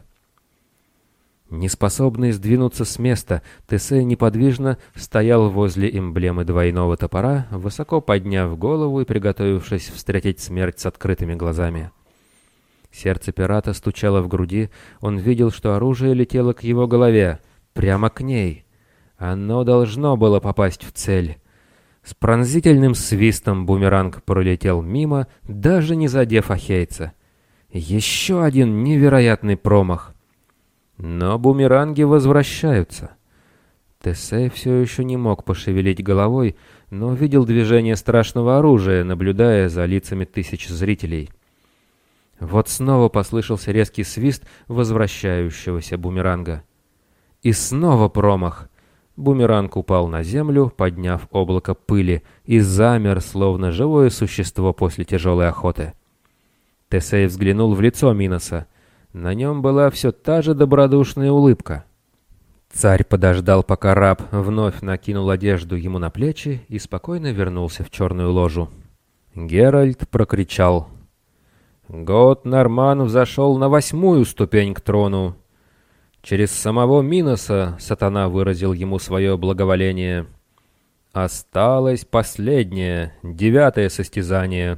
Неспособный сдвинуться с места, Тесей неподвижно стоял возле эмблемы двойного топора, высоко подняв голову и приготовившись встретить смерть с открытыми глазами. Сердце пирата стучало в груди, он видел, что оружие летело к его голове, прямо к ней. Оно должно было попасть в цель. С пронзительным свистом бумеранг пролетел мимо, даже не задев ахейца. Еще один невероятный промах. Но бумеранги возвращаются. Тесей все еще не мог пошевелить головой, но видел движение страшного оружия, наблюдая за лицами тысяч зрителей. Вот снова послышался резкий свист возвращающегося бумеранга. И снова промах — Бумеранг упал на землю, подняв облако пыли, и замер, словно живое существо после тяжелой охоты. Тесей взглянул в лицо Миноса. На нем была все та же добродушная улыбка. Царь подождал, пока раб вновь накинул одежду ему на плечи и спокойно вернулся в черную ложу. Геральт прокричал. «Год Норман взошел на восьмую ступень к трону. Через самого Миноса сатана выразил ему свое благоволение. Осталось последнее, девятое состязание.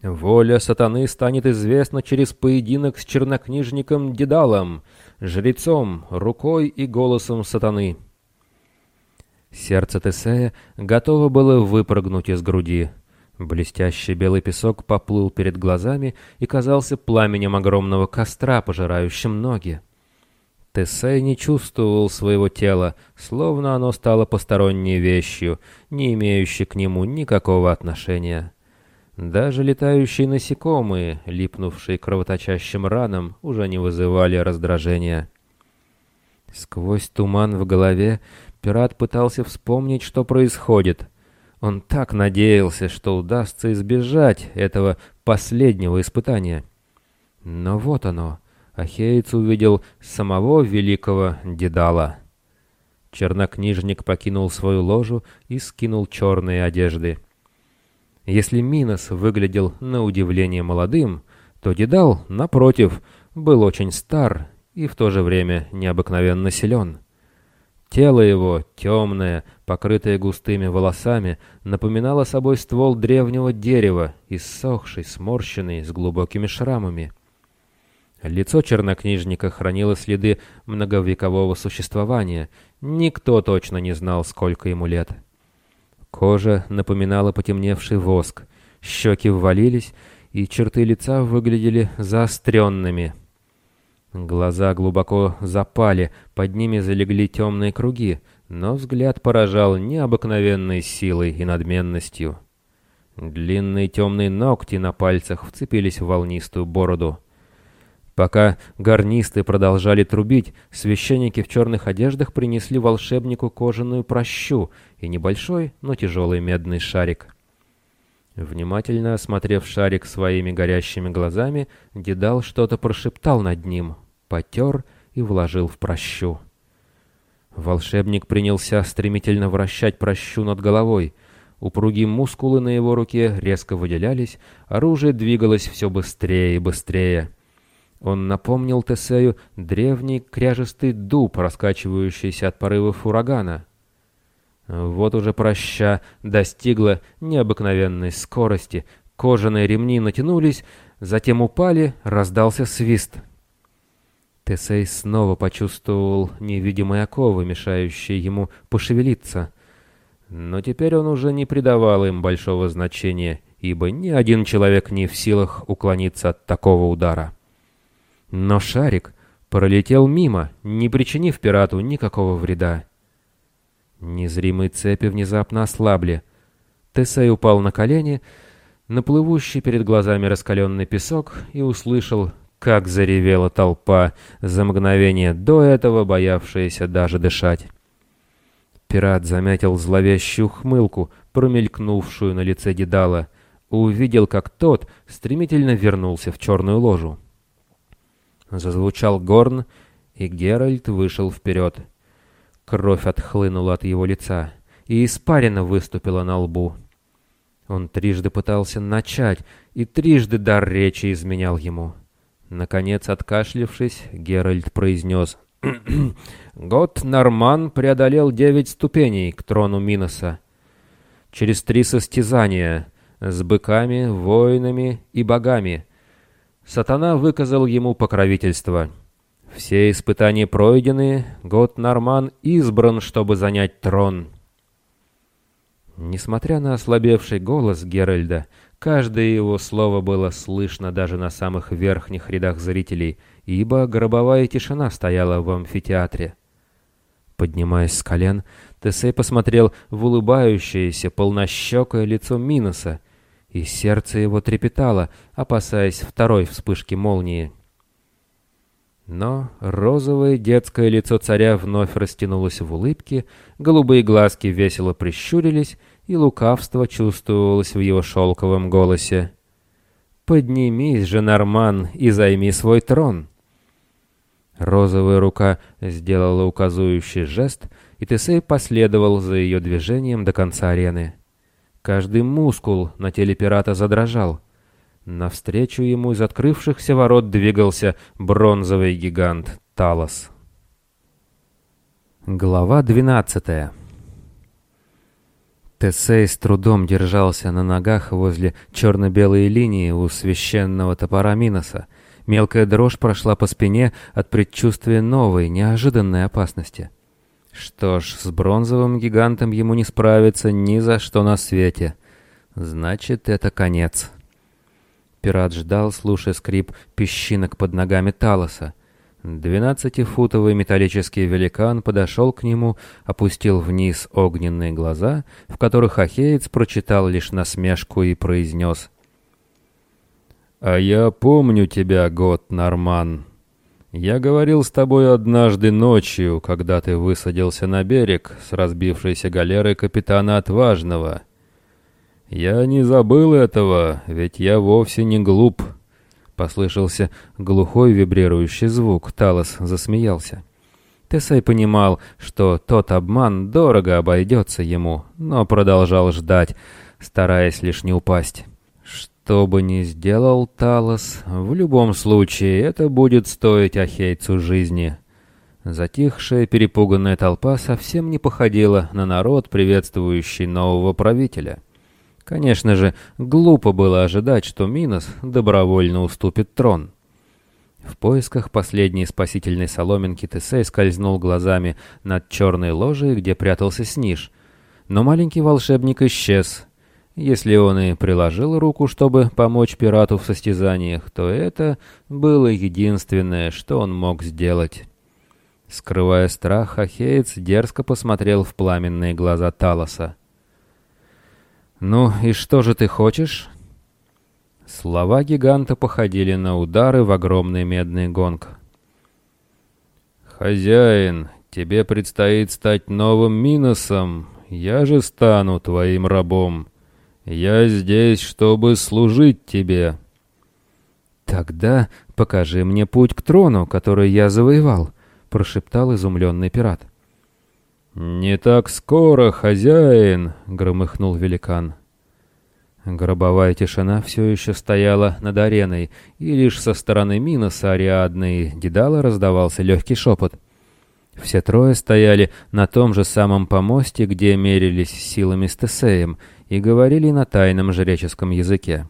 Воля сатаны станет известна через поединок с чернокнижником Дедалом, жрецом, рукой и голосом сатаны. Сердце Тесея готово было выпрыгнуть из груди. Блестящий белый песок поплыл перед глазами и казался пламенем огромного костра, пожирающим ноги. Тесей не чувствовал своего тела, словно оно стало посторонней вещью, не имеющей к нему никакого отношения. Даже летающие насекомые, липнувшие кровоточащим ранам, уже не вызывали раздражения. Сквозь туман в голове пират пытался вспомнить, что происходит. Он так надеялся, что удастся избежать этого последнего испытания. Но вот оно — Ахеец увидел самого великого Дедала. Чернокнижник покинул свою ложу и скинул черные одежды. Если Минос выглядел на удивление молодым, то Дедал, напротив, был очень стар и в то же время необыкновенно силен. Тело его, темное, покрытое густыми волосами, напоминало собой ствол древнего дерева, иссохший, сморщенный, с глубокими шрамами. Лицо чернокнижника хранило следы многовекового существования. Никто точно не знал, сколько ему лет. Кожа напоминала потемневший воск. Щеки ввалились, и черты лица выглядели заостренными. Глаза глубоко запали, под ними залегли темные круги, но взгляд поражал необыкновенной силой и надменностью. Длинные темные ногти на пальцах вцепились в волнистую бороду. Пока гарнисты продолжали трубить, священники в черных одеждах принесли волшебнику кожаную прощу и небольшой, но тяжелый медный шарик. Внимательно осмотрев шарик своими горящими глазами, Дедал что-то прошептал над ним, потер и вложил в прощу. Волшебник принялся стремительно вращать прощу над головой. Упругие мускулы на его руке резко выделялись, оружие двигалось все быстрее и быстрее. Он напомнил Тесею древний кряжестый дуб, раскачивающийся от порывов урагана. Вот уже проща достигла необыкновенной скорости, кожаные ремни натянулись, затем упали, раздался свист. Тесей снова почувствовал невидимые оковы, мешающие ему пошевелиться. Но теперь он уже не придавал им большого значения, ибо ни один человек не в силах уклониться от такого удара. Но шарик пролетел мимо, не причинив пирату никакого вреда. Незримые цепи внезапно ослабли. Тесей упал на колени, на плывущий перед глазами раскаленный песок и услышал, как заревела толпа, за мгновение до этого боявшаяся даже дышать. Пират заметил зловещую хмылку, промелькнувшую на лице Дедала, увидел, как тот стремительно вернулся в черную ложу. Зазвучал горн, и Геральт вышел вперед. Кровь отхлынула от его лица, и испарина выступила на лбу. Он трижды пытался начать, и трижды дар речи изменял ему. Наконец, откашлившись, Геральт произнес «Год Норман преодолел девять ступеней к трону Миноса. Через три состязания с быками, воинами и богами — Сатана выказал ему покровительство. Все испытания пройдены, год Норман избран, чтобы занять трон. Несмотря на ослабевший голос Геральда, каждое его слово было слышно даже на самых верхних рядах зрителей, ибо гробовая тишина стояла в амфитеатре. Поднимаясь с колен, Тесей посмотрел в улыбающееся, полнощекое лицо Миноса и сердце его трепетало, опасаясь второй вспышки молнии. Но розовое детское лицо царя вновь растянулось в улыбке, голубые глазки весело прищурились, и лукавство чувствовалось в его шелковом голосе. «Поднимись же, Норман, и займи свой трон!» Розовая рука сделала указующий жест, и Тесей последовал за ее движением до конца арены. Каждый мускул на теле пирата задрожал. Навстречу ему из открывшихся ворот двигался бронзовый гигант Талос. Глава двенадцатая Тесей с трудом держался на ногах возле черно-белой линии у священного топора Миноса. Мелкая дрожь прошла по спине от предчувствия новой, неожиданной опасности. Что ж, с бронзовым гигантом ему не справиться ни за что на свете. Значит, это конец. Пират ждал, слушая скрип песчинок под ногами Талоса. Двенадцатифутовый металлический великан подошел к нему, опустил вниз огненные глаза, в которых Ахеец прочитал лишь насмешку и произнес. «А я помню тебя, год, Норман. «Я говорил с тобой однажды ночью, когда ты высадился на берег с разбившейся галерой капитана Отважного. Я не забыл этого, ведь я вовсе не глуп». Послышался глухой вибрирующий звук, Талос засмеялся. Тесай понимал, что тот обман дорого обойдется ему, но продолжал ждать, стараясь лишь не упасть. Что бы ни сделал Талос, в любом случае это будет стоить Ахейцу жизни. Затихшая перепуганная толпа совсем не походила на народ, приветствующий нового правителя. Конечно же, глупо было ожидать, что Минос добровольно уступит трон. В поисках последней спасительной соломинки Тесей скользнул глазами над черной ложей, где прятался Сниж. Но маленький волшебник исчез, если он и приложил руку, чтобы помочь пирату в состязаниях, то это было единственное, что он мог сделать. Скрывая страх, Ахеец дерзко посмотрел в пламенные глаза Талоса. «Ну и что же ты хочешь?» Слова гиганта походили на удары в огромный медный гонг. «Хозяин, тебе предстоит стать новым Миносом, я же стану твоим рабом. Я здесь, чтобы служить тебе». «Тогда покажи мне путь к трону, который я завоевал», — прошептал изумленный пират. «Не так скоро, хозяин!» — громыхнул великан. Гробовая тишина все еще стояла над ареной, и лишь со стороны Миноса, Ариадны Дедала раздавался легкий шепот. Все трое стояли на том же самом помосте, где мерились силами с Тесеем, и говорили на тайном жреческом языке.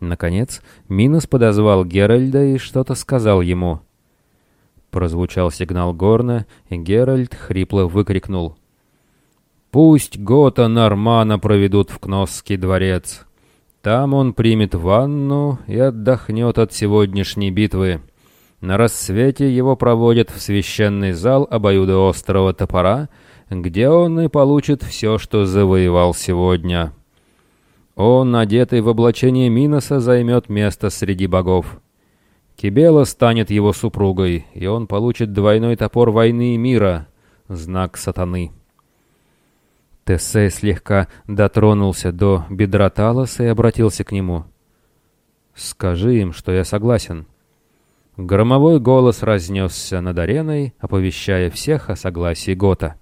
Наконец, Минос подозвал Геральда и что-то сказал ему. Прозвучал сигнал горна, и Геральт хрипло выкрикнул — Пусть Гота Нормана проведут в Кносский дворец. Там он примет ванну и отдохнет от сегодняшней битвы. На рассвете его проводят в священный зал обоюдоострого топора, где он и получит все, что завоевал сегодня. Он, одетый в облачение Миноса, займет место среди богов. Кибела станет его супругой, и он получит двойной топор войны и мира, знак сатаны. Тесей слегка дотронулся до бедра Талоса и обратился к нему. «Скажи им, что я согласен». Громовой голос разнесся над ареной, оповещая всех о согласии Гота.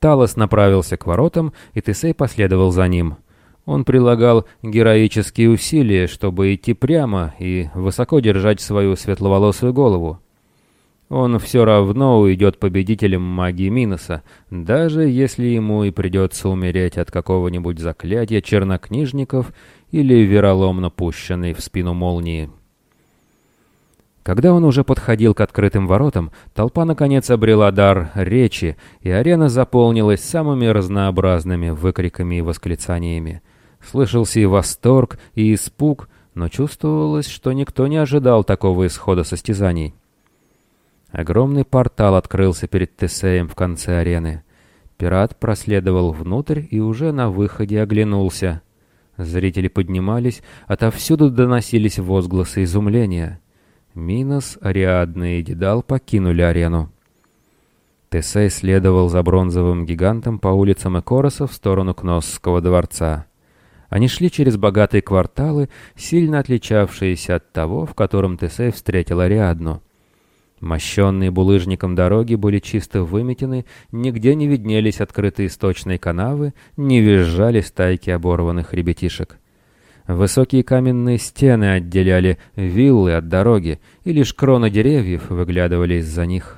Талос направился к воротам, и Тесей последовал за ним. Он прилагал героические усилия, чтобы идти прямо и высоко держать свою светловолосую голову. Он все равно уйдет победителем магии Миноса, даже если ему и придется умереть от какого-нибудь заклятия чернокнижников или вероломно пущенной в спину молнии. Когда он уже подходил к открытым воротам, толпа наконец обрела дар речи, и арена заполнилась самыми разнообразными выкриками и восклицаниями. Слышался и восторг, и испуг, но чувствовалось, что никто не ожидал такого исхода состязаний. Огромный портал открылся перед Тесеем в конце арены. Пират проследовал внутрь и уже на выходе оглянулся. Зрители поднимались, отовсюду доносились возгласы изумления. Минос, Ариадна и Дедал покинули арену. Тесей следовал за бронзовым гигантом по улицам Экороса в сторону Кносского дворца. Они шли через богатые кварталы, сильно отличавшиеся от того, в котором Тесей встретил Ариадну. Мощенные булыжником дороги были чисто выметены, нигде не виднелись открытые источные канавы, не визжали стайки оборванных ребятишек. Высокие каменные стены отделяли виллы от дороги, и лишь кроны деревьев выглядывали из-за них.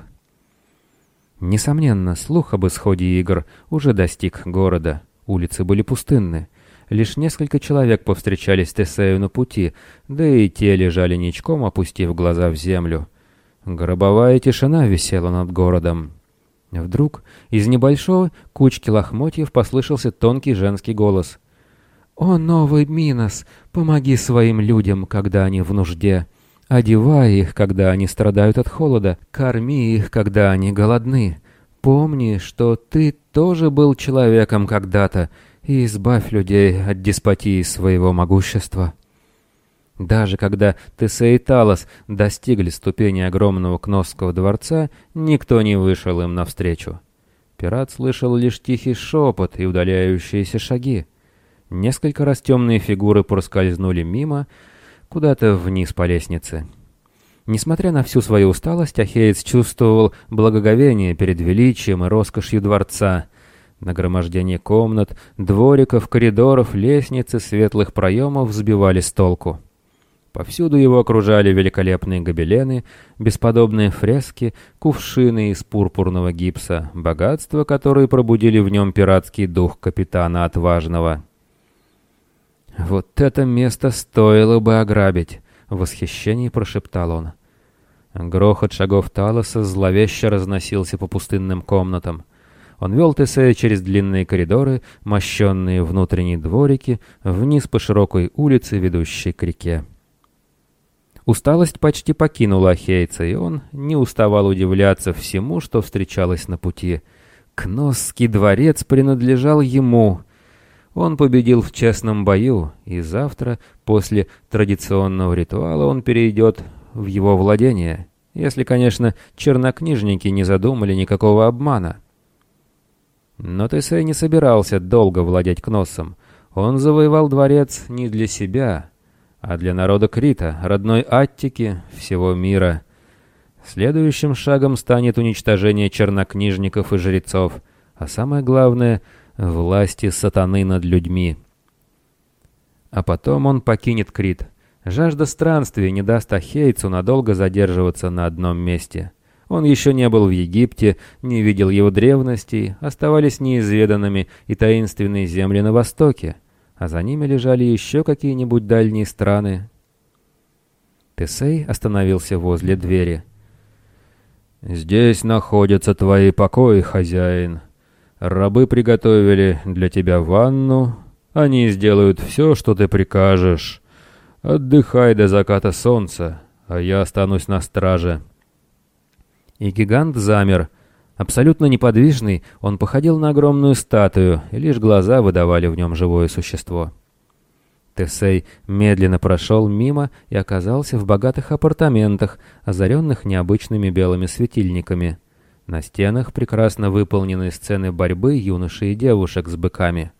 Несомненно, слух об исходе игр уже достиг города. Улицы были пустынны. Лишь несколько человек повстречались Тесею на пути, да и те лежали ничком, опустив глаза в землю. Гробовая тишина висела над городом. Вдруг из небольшого кучки лохмотьев послышался тонкий женский голос. «О, новый Минос, помоги своим людям, когда они в нужде. Одевай их, когда они страдают от холода. Корми их, когда они голодны. Помни, что ты тоже был человеком когда-то, и избавь людей от деспотии своего могущества». Даже когда Тесей и Талос достигли ступени огромного Кносского дворца, никто не вышел им навстречу. Пират слышал лишь тихий шепот и удаляющиеся шаги. Несколько раз темные фигуры проскользнули мимо, куда-то вниз по лестнице. Несмотря на всю свою усталость, Ахеец чувствовал благоговение перед величием и роскошью дворца. Нагромождение комнат, двориков, коридоров, лестниц и светлых проемов взбивали с толку. Повсюду его окружали великолепные гобелены, бесподобные фрески, кувшины из пурпурного гипса, богатства, которые пробудили в нем пиратский дух капитана Отважного. «Вот это место стоило бы ограбить!» — в восхищении прошептал он. Грохот шагов Талоса зловеще разносился по пустынным комнатам. Он вел Тесея через длинные коридоры, мощенные внутренние дворики, вниз по широкой улице, ведущей к реке. Усталость почти покинула Ахейца, и он не уставал удивляться всему, что встречалось на пути. Кносский дворец принадлежал ему. Он победил в честном бою, и завтра, после традиционного ритуала, он перейдет в его владение, если, конечно, чернокнижники не задумали никакого обмана. Но Тесей не собирался долго владеть Кносом. Он завоевал дворец не для себя, а для народа Крита, родной Аттики, всего мира. Следующим шагом станет уничтожение чернокнижников и жрецов, а самое главное — власти сатаны над людьми. А потом он покинет Крит. Жажда странствий не даст Ахейцу надолго задерживаться на одном месте. Он еще не был в Египте, не видел его древностей, оставались неизведанными и таинственные земли на востоке, а за ними лежали еще какие-нибудь дальние страны. Тесей остановился возле двери. «Здесь находятся твои покои, хозяин. Рабы приготовили для тебя ванну. Они сделают все, что ты прикажешь. Отдыхай до заката солнца, а я останусь на страже». И гигант замер. Абсолютно неподвижный, он походил на огромную статую, и лишь глаза выдавали в нем живое существо. Тесей медленно прошел мимо и оказался в богатых апартаментах, озаренных необычными белыми светильниками. На стенах прекрасно выполнены сцены борьбы юношей и девушек с быками.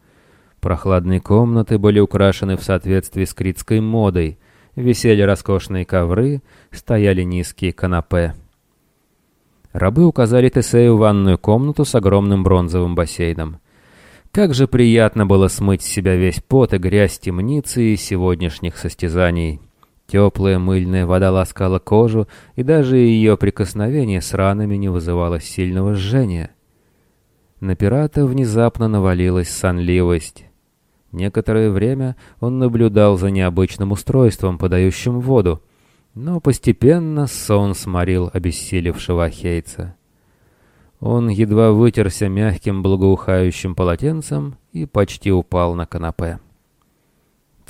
Прохладные комнаты были украшены в соответствии с критской модой, висели роскошные ковры, стояли низкие канапе. Рабы указали Тесею ванную комнату с огромным бронзовым бассейном. Как же приятно было смыть с себя весь пот и грязь темницы и сегодняшних состязаний. Теплая мыльная вода ласкала кожу, и даже ее прикосновение с ранами не вызывало сильного жжения. На пирата внезапно навалилась сонливость. Некоторое время он наблюдал за необычным устройством, подающим воду, но постепенно сон сморил обессилевшего ахейца. Он едва вытерся мягким благоухающим полотенцем и почти упал на канапе.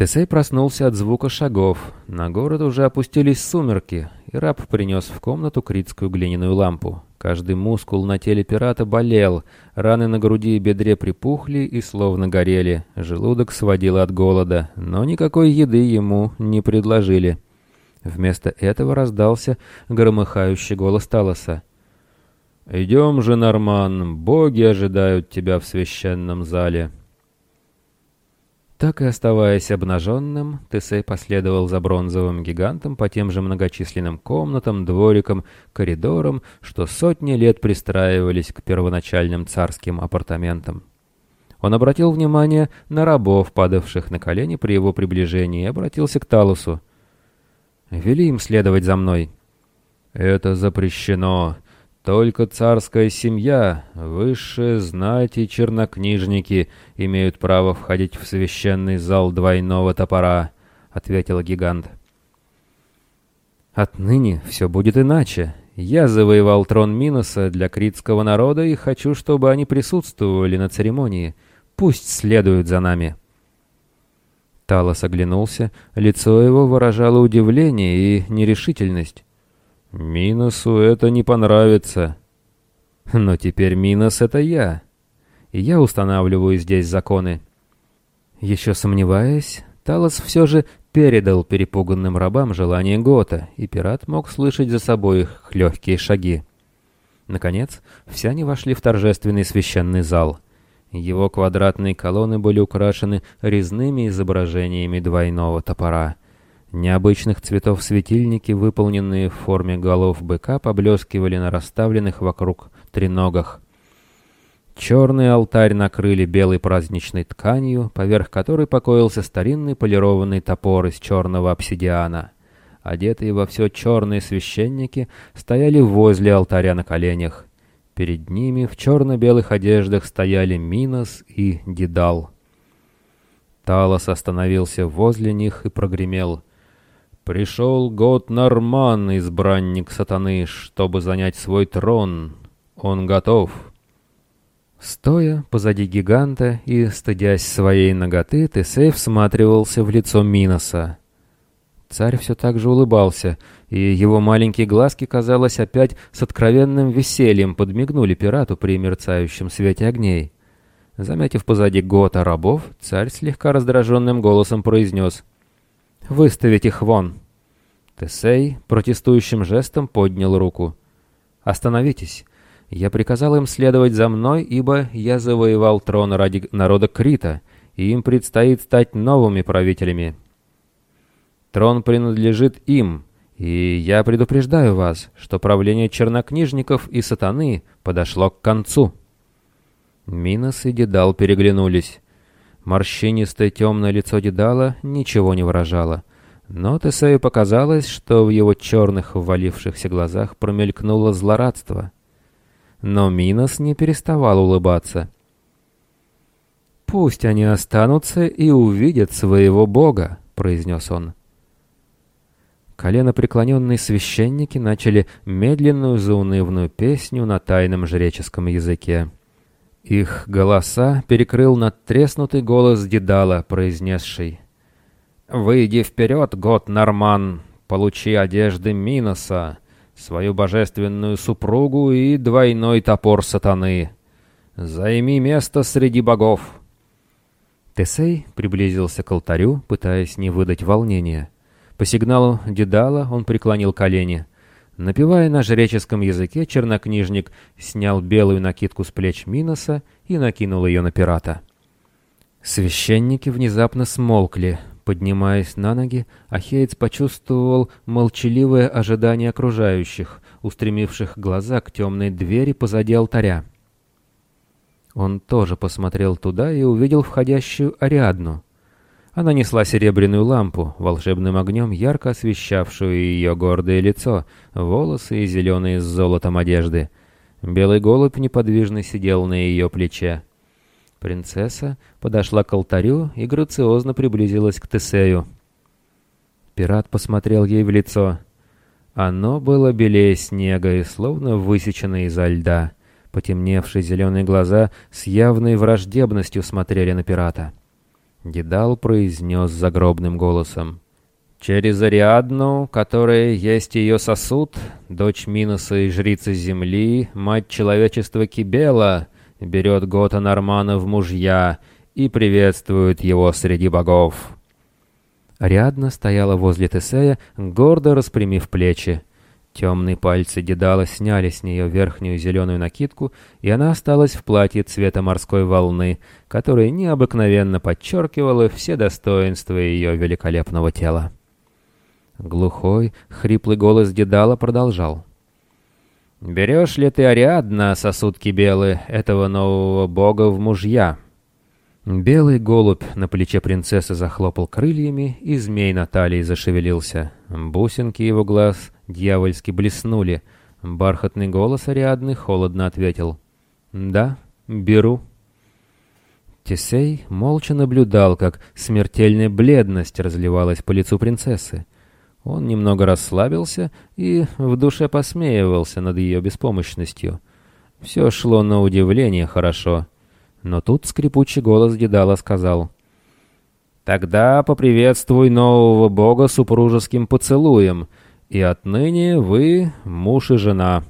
Тесей проснулся от звука шагов. На город уже опустились сумерки, и раб принес в комнату критскую глиняную лампу. Каждый мускул на теле пирата болел, раны на груди и бедре припухли и словно горели, желудок сводило от голода, но никакой еды ему не предложили. Вместо этого раздался громыхающий голос Талоса. «Идем же, Норман, боги ожидают тебя в священном зале». Так и оставаясь обнаженным, Тесей последовал за бронзовым гигантом по тем же многочисленным комнатам, дворикам, коридорам, что сотни лет пристраивались к первоначальным царским апартаментам. Он обратил внимание на рабов, падавших на колени при его приближении, и обратился к Талусу. «Вели им следовать за мной». «Это запрещено. Только царская семья, высшие знать и чернокнижники имеют право входить в священный зал двойного топора», — ответил гигант. «Отныне все будет иначе. Я завоевал трон Миноса для критского народа и хочу, чтобы они присутствовали на церемонии. Пусть следуют за нами». Талос оглянулся, лицо его выражало удивление и нерешительность. «Минусу это не понравится». «Но теперь Минус — это я, и я устанавливаю здесь законы». Еще сомневаясь, Талос все же передал перепуганным рабам желание Гота, и пират мог слышать за собой их легкие шаги. Наконец, все они вошли в торжественный священный зал. Его квадратные колонны были украшены резными изображениями двойного топора — Необычных цветов светильники, выполненные в форме голов быка, поблескивали на расставленных вокруг треногах. Черный алтарь накрыли белой праздничной тканью, поверх которой покоился старинный полированный топор из черного обсидиана. Одетые во все черные священники стояли возле алтаря на коленях. Перед ними в черно-белых одеждах стояли Минос и Дедал. Талос остановился возле них и прогремел — Пришел год Норман, избранник сатаны, чтобы занять свой трон. Он готов. Стоя позади гиганта и стыдясь своей ноготы, Тесей всматривался в лицо Миноса. Царь все так же улыбался, и его маленькие глазки, казалось, опять с откровенным весельем подмигнули пирату при мерцающем свете огней. Заметив позади Гота рабов, царь слегка раздраженным голосом произнес «Выставить их вон!» Тесей протестующим жестом поднял руку. «Остановитесь! Я приказал им следовать за мной, ибо я завоевал трон ради народа Крита, и им предстоит стать новыми правителями. Трон принадлежит им, и я предупреждаю вас, что правление чернокнижников и сатаны подошло к концу». Минос и Дедал переглянулись. Морщинистое темное лицо Дедала ничего не выражало. Но Тесею показалось, что в его черных ввалившихся глазах промелькнуло злорадство. Но Минос не переставал улыбаться. «Пусть они останутся и увидят своего бога», — произнес он. Колено преклоненные священники начали медленную заунывную песню на тайном жреческом языке. Их голоса перекрыл надтреснутый голос Дедала, произнесший «Выйди вперед, год Норман, получи одежды Миноса, свою божественную супругу и двойной топор сатаны. Займи место среди богов». Тесей приблизился к алтарю, пытаясь не выдать волнения. По сигналу Дедала он преклонил колени. Напевая на жреческом языке, чернокнижник снял белую накидку с плеч Миноса и накинул ее на пирата. Священники внезапно смолкли. Поднимаясь на ноги, Ахеец почувствовал молчаливое ожидание окружающих, устремивших глаза к темной двери позади алтаря. Он тоже посмотрел туда и увидел входящую Ариадну. Она несла серебряную лампу, волшебным огнем ярко освещавшую ее гордое лицо, волосы и зеленые с золотом одежды. Белый голубь неподвижно сидел на ее плече. Принцесса подошла к алтарю и грациозно приблизилась к Тесею. Пират посмотрел ей в лицо. Оно было белее снега и словно высечено изо льда. Потемневшие зеленые глаза с явной враждебностью смотрели на пирата. Дедал произнес загробным голосом. «Через Ариадну, которая есть ее сосуд, дочь Миноса и жрица Земли, мать человечества Кибела, берет Гота Нормана в мужья и приветствует его среди богов». Ариадна стояла возле Тесея, гордо распрямив плечи. Темные пальцы Дедала сняли с нее верхнюю зеленую накидку, и она осталась в платье цвета морской волны, которое необыкновенно подчеркивало все достоинства ее великолепного тела. Глухой, хриплый голос Дедала продолжал. «Берешь ли ты, Ариадна, сосудки белые, этого нового бога в мужья?» Белый голубь на плече принцессы захлопал крыльями, и змей на талии зашевелился. Бусинки его глаз дьявольски блеснули. Бархатный голос Ариадны холодно ответил. «Да, беру». Тесей молча наблюдал, как смертельная бледность разливалась по лицу принцессы. Он немного расслабился и в душе посмеивался над ее беспомощностью. Все шло на удивление хорошо. Но тут скрипучий голос Дедала сказал. «Тогда поприветствуй нового бога супружеским поцелуем, и отныне вы муж и жена».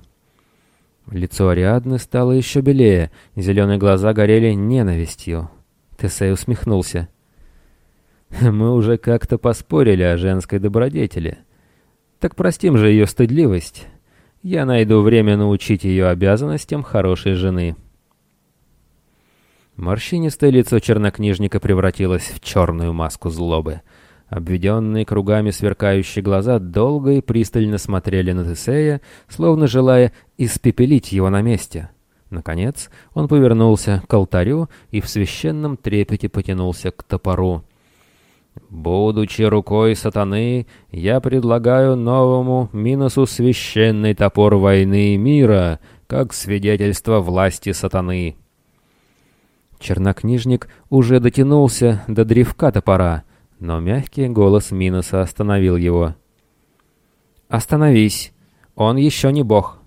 Лицо Ариадны стало еще белее, зеленые глаза горели ненавистью. Тесей усмехнулся. <laughs> «Мы уже как-то поспорили о женской добродетели. Так простим же ее стыдливость. Я найду время научить ее обязанностям хорошей жены». Морщинистое лицо чернокнижника превратилось в черную маску злобы. Обведенные кругами сверкающие глаза долго и пристально смотрели на Тесея, словно желая испепелить его на месте. Наконец он повернулся к алтарю и в священном трепете потянулся к топору. «Будучи рукой сатаны, я предлагаю новому Миносу священный топор войны и мира, как свидетельство власти сатаны». Чернокнижник уже дотянулся до древка топора, но мягкий голос Миноса остановил его. «Остановись! Он еще не бог!»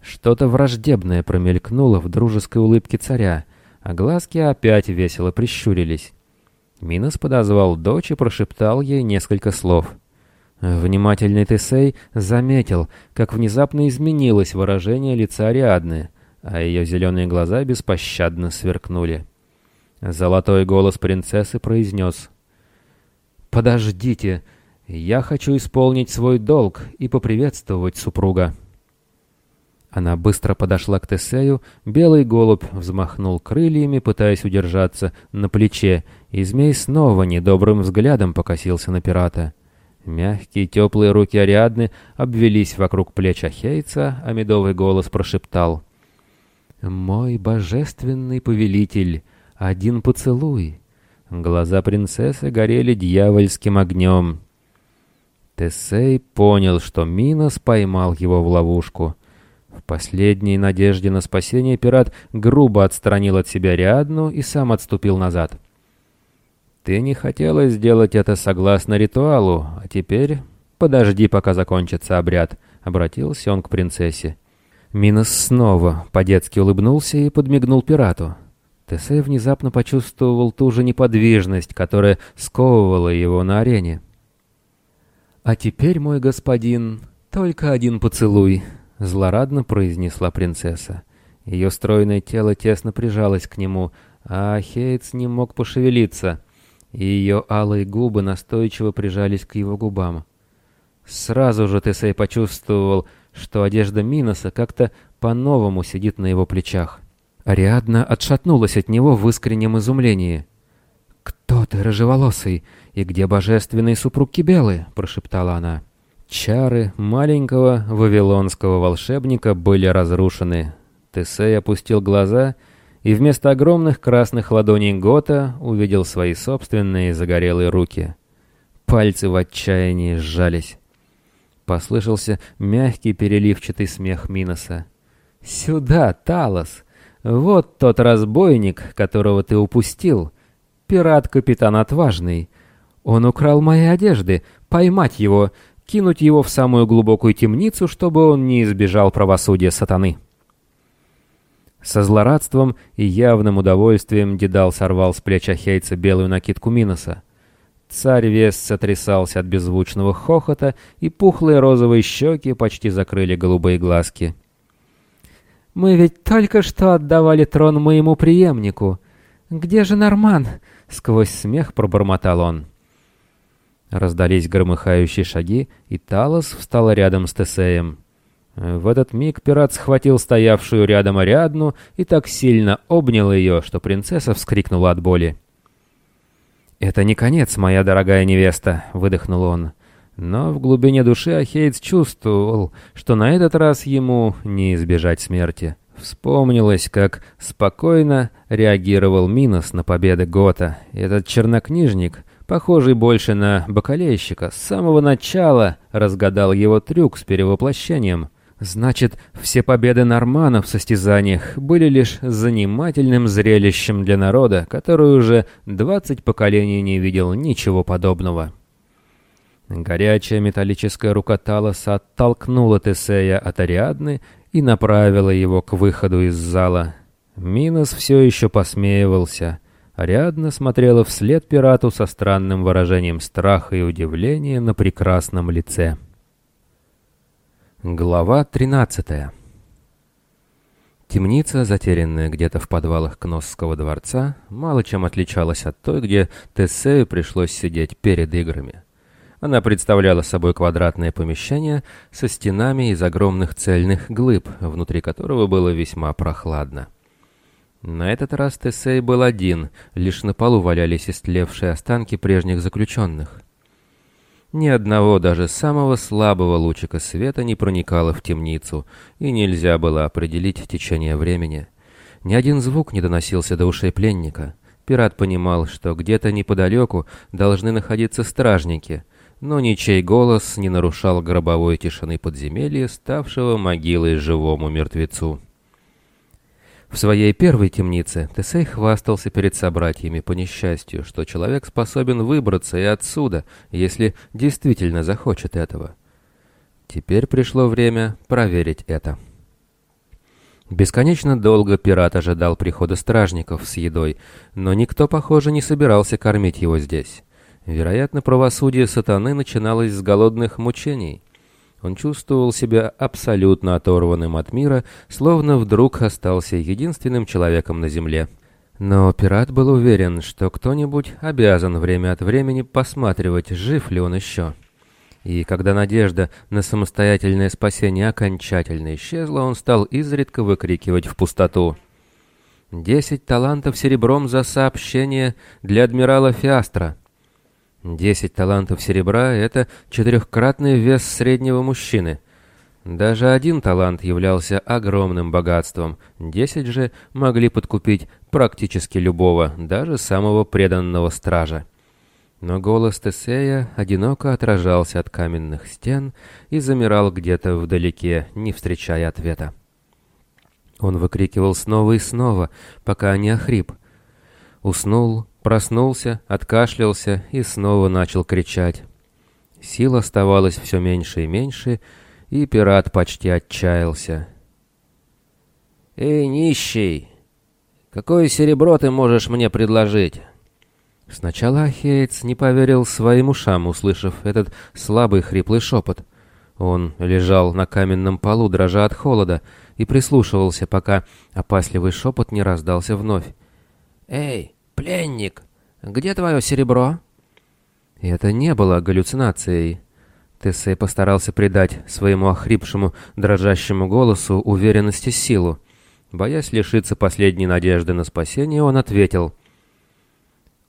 Что-то враждебное промелькнуло в дружеской улыбке царя, а глазки опять весело прищурились. Минос подозвал дочь и прошептал ей несколько слов. Внимательный Тесей заметил, как внезапно изменилось выражение лица Ариадны — а ее зеленые глаза беспощадно сверкнули. Золотой голос принцессы произнес «Подождите, я хочу исполнить свой долг и поприветствовать супруга». Она быстро подошла к Тесею, белый голубь взмахнул крыльями, пытаясь удержаться на плече, и змей снова недобрым взглядом покосился на пирата. Мягкие теплые руки Ариадны обвелись вокруг плеч Ахейца, а медовый голос прошептал. «Мой божественный повелитель, один поцелуй!» Глаза принцессы горели дьявольским огнем. Тесей понял, что Минос поймал его в ловушку — в последней надежде на спасение пират грубо отстранил от себя Риадну и сам отступил назад. «Ты не хотела сделать это согласно ритуалу, а теперь подожди, пока закончится обряд», — обратился он к принцессе. Минос снова по-детски улыбнулся и подмигнул пирату. Тесей внезапно почувствовал ту же неподвижность, которая сковывала его на арене. «А теперь, мой господин, только один поцелуй», Злорадно произнесла принцесса. Ее стройное тело тесно прижалось к нему, а Хейтс не мог пошевелиться, и ее алые губы настойчиво прижались к его губам. Сразу же Тесей почувствовал, что одежда Миноса как-то по-новому сидит на его плечах. Ариадна отшатнулась от него в искреннем изумлении. «Кто ты, рыжеволосый, и где божественный супруг Кибелы?» — прошептала она. Чары маленького вавилонского волшебника были разрушены. Тесей опустил глаза и вместо огромных красных ладоней Гота увидел свои собственные загорелые руки. Пальцы в отчаянии сжались. Послышался мягкий переливчатый смех Миноса. «Сюда, Талос! Вот тот разбойник, которого ты упустил. Пират-капитан Отважный. Он украл мои одежды. Поймать его, кинуть его в самую глубокую темницу, чтобы он не избежал правосудия сатаны. Со злорадством и явным удовольствием Дедал сорвал с плеч Ахейца белую накидку Миноса. Царь вес сотрясался от беззвучного хохота, и пухлые розовые щеки почти закрыли голубые глазки. «Мы ведь только что отдавали трон моему преемнику. Где же Норман?» — сквозь смех пробормотал он. Раздались громыхающие шаги, и Талос встал рядом с Тесеем. В этот миг пират схватил стоявшую рядом Ариадну и так сильно обнял ее, что принцесса вскрикнула от боли. «Это не конец, моя дорогая невеста», — выдохнул он. Но в глубине души Ахейц чувствовал, что на этот раз ему не избежать смерти. Вспомнилось, как спокойно реагировал Минос на победы Гота. Этот чернокнижник — похожий больше на бакалейщика, с самого начала разгадал его трюк с перевоплощением. Значит, все победы норманов в состязаниях были лишь занимательным зрелищем для народа, который уже двадцать поколений не видел ничего подобного. Горячая металлическая рука Талоса оттолкнула Тесея от Ариадны и направила его к выходу из зала. Минос все еще посмеивался. Ариадна смотрела вслед пирату со странным выражением страха и удивления на прекрасном лице. Глава 13 Темница, затерянная где-то в подвалах Кносского дворца, мало чем отличалась от той, где Тесею пришлось сидеть перед играми. Она представляла собой квадратное помещение со стенами из огромных цельных глыб, внутри которого было весьма прохладно. На этот раз Тесей был один, лишь на полу валялись истлевшие останки прежних заключенных. Ни одного, даже самого слабого лучика света не проникало в темницу, и нельзя было определить течение времени. Ни один звук не доносился до ушей пленника. Пират понимал, что где-то неподалеку должны находиться стражники, но ничей голос не нарушал гробовой тишины подземелья, ставшего могилой живому мертвецу. В своей первой темнице Тесей хвастался перед собратьями по несчастью, что человек способен выбраться и отсюда, если действительно захочет этого. Теперь пришло время проверить это. Бесконечно долго пират ожидал прихода стражников с едой, но никто, похоже, не собирался кормить его здесь. Вероятно, правосудие сатаны начиналось с голодных мучений. Он чувствовал себя абсолютно оторванным от мира, словно вдруг остался единственным человеком на земле. Но пират был уверен, что кто-нибудь обязан время от времени посматривать, жив ли он еще. И когда надежда на самостоятельное спасение окончательно исчезла, он стал изредка выкрикивать в пустоту. «Десять талантов серебром за сообщение для адмирала Фиастра!» Десять талантов серебра — это четырехкратный вес среднего мужчины. Даже один талант являлся огромным богатством, десять же могли подкупить практически любого, даже самого преданного стража. Но голос Тесея одиноко отражался от каменных стен и замирал где-то вдалеке, не встречая ответа. Он выкрикивал снова и снова, пока не охрип. Уснул, проснулся, откашлялся и снова начал кричать. Сил оставалось все меньше и меньше, и пират почти отчаялся. «Эй, нищий! Какое серебро ты можешь мне предложить?» Сначала Ахеец не поверил своим ушам, услышав этот слабый хриплый шепот. Он лежал на каменном полу, дрожа от холода, и прислушивался, пока опасливый шепот не раздался вновь. «Эй, пленник, где твое серебро?» Это не было галлюцинацией. Тесей постарался придать своему охрипшему, дрожащему голосу уверенность и силу. Боясь лишиться последней надежды на спасение, он ответил —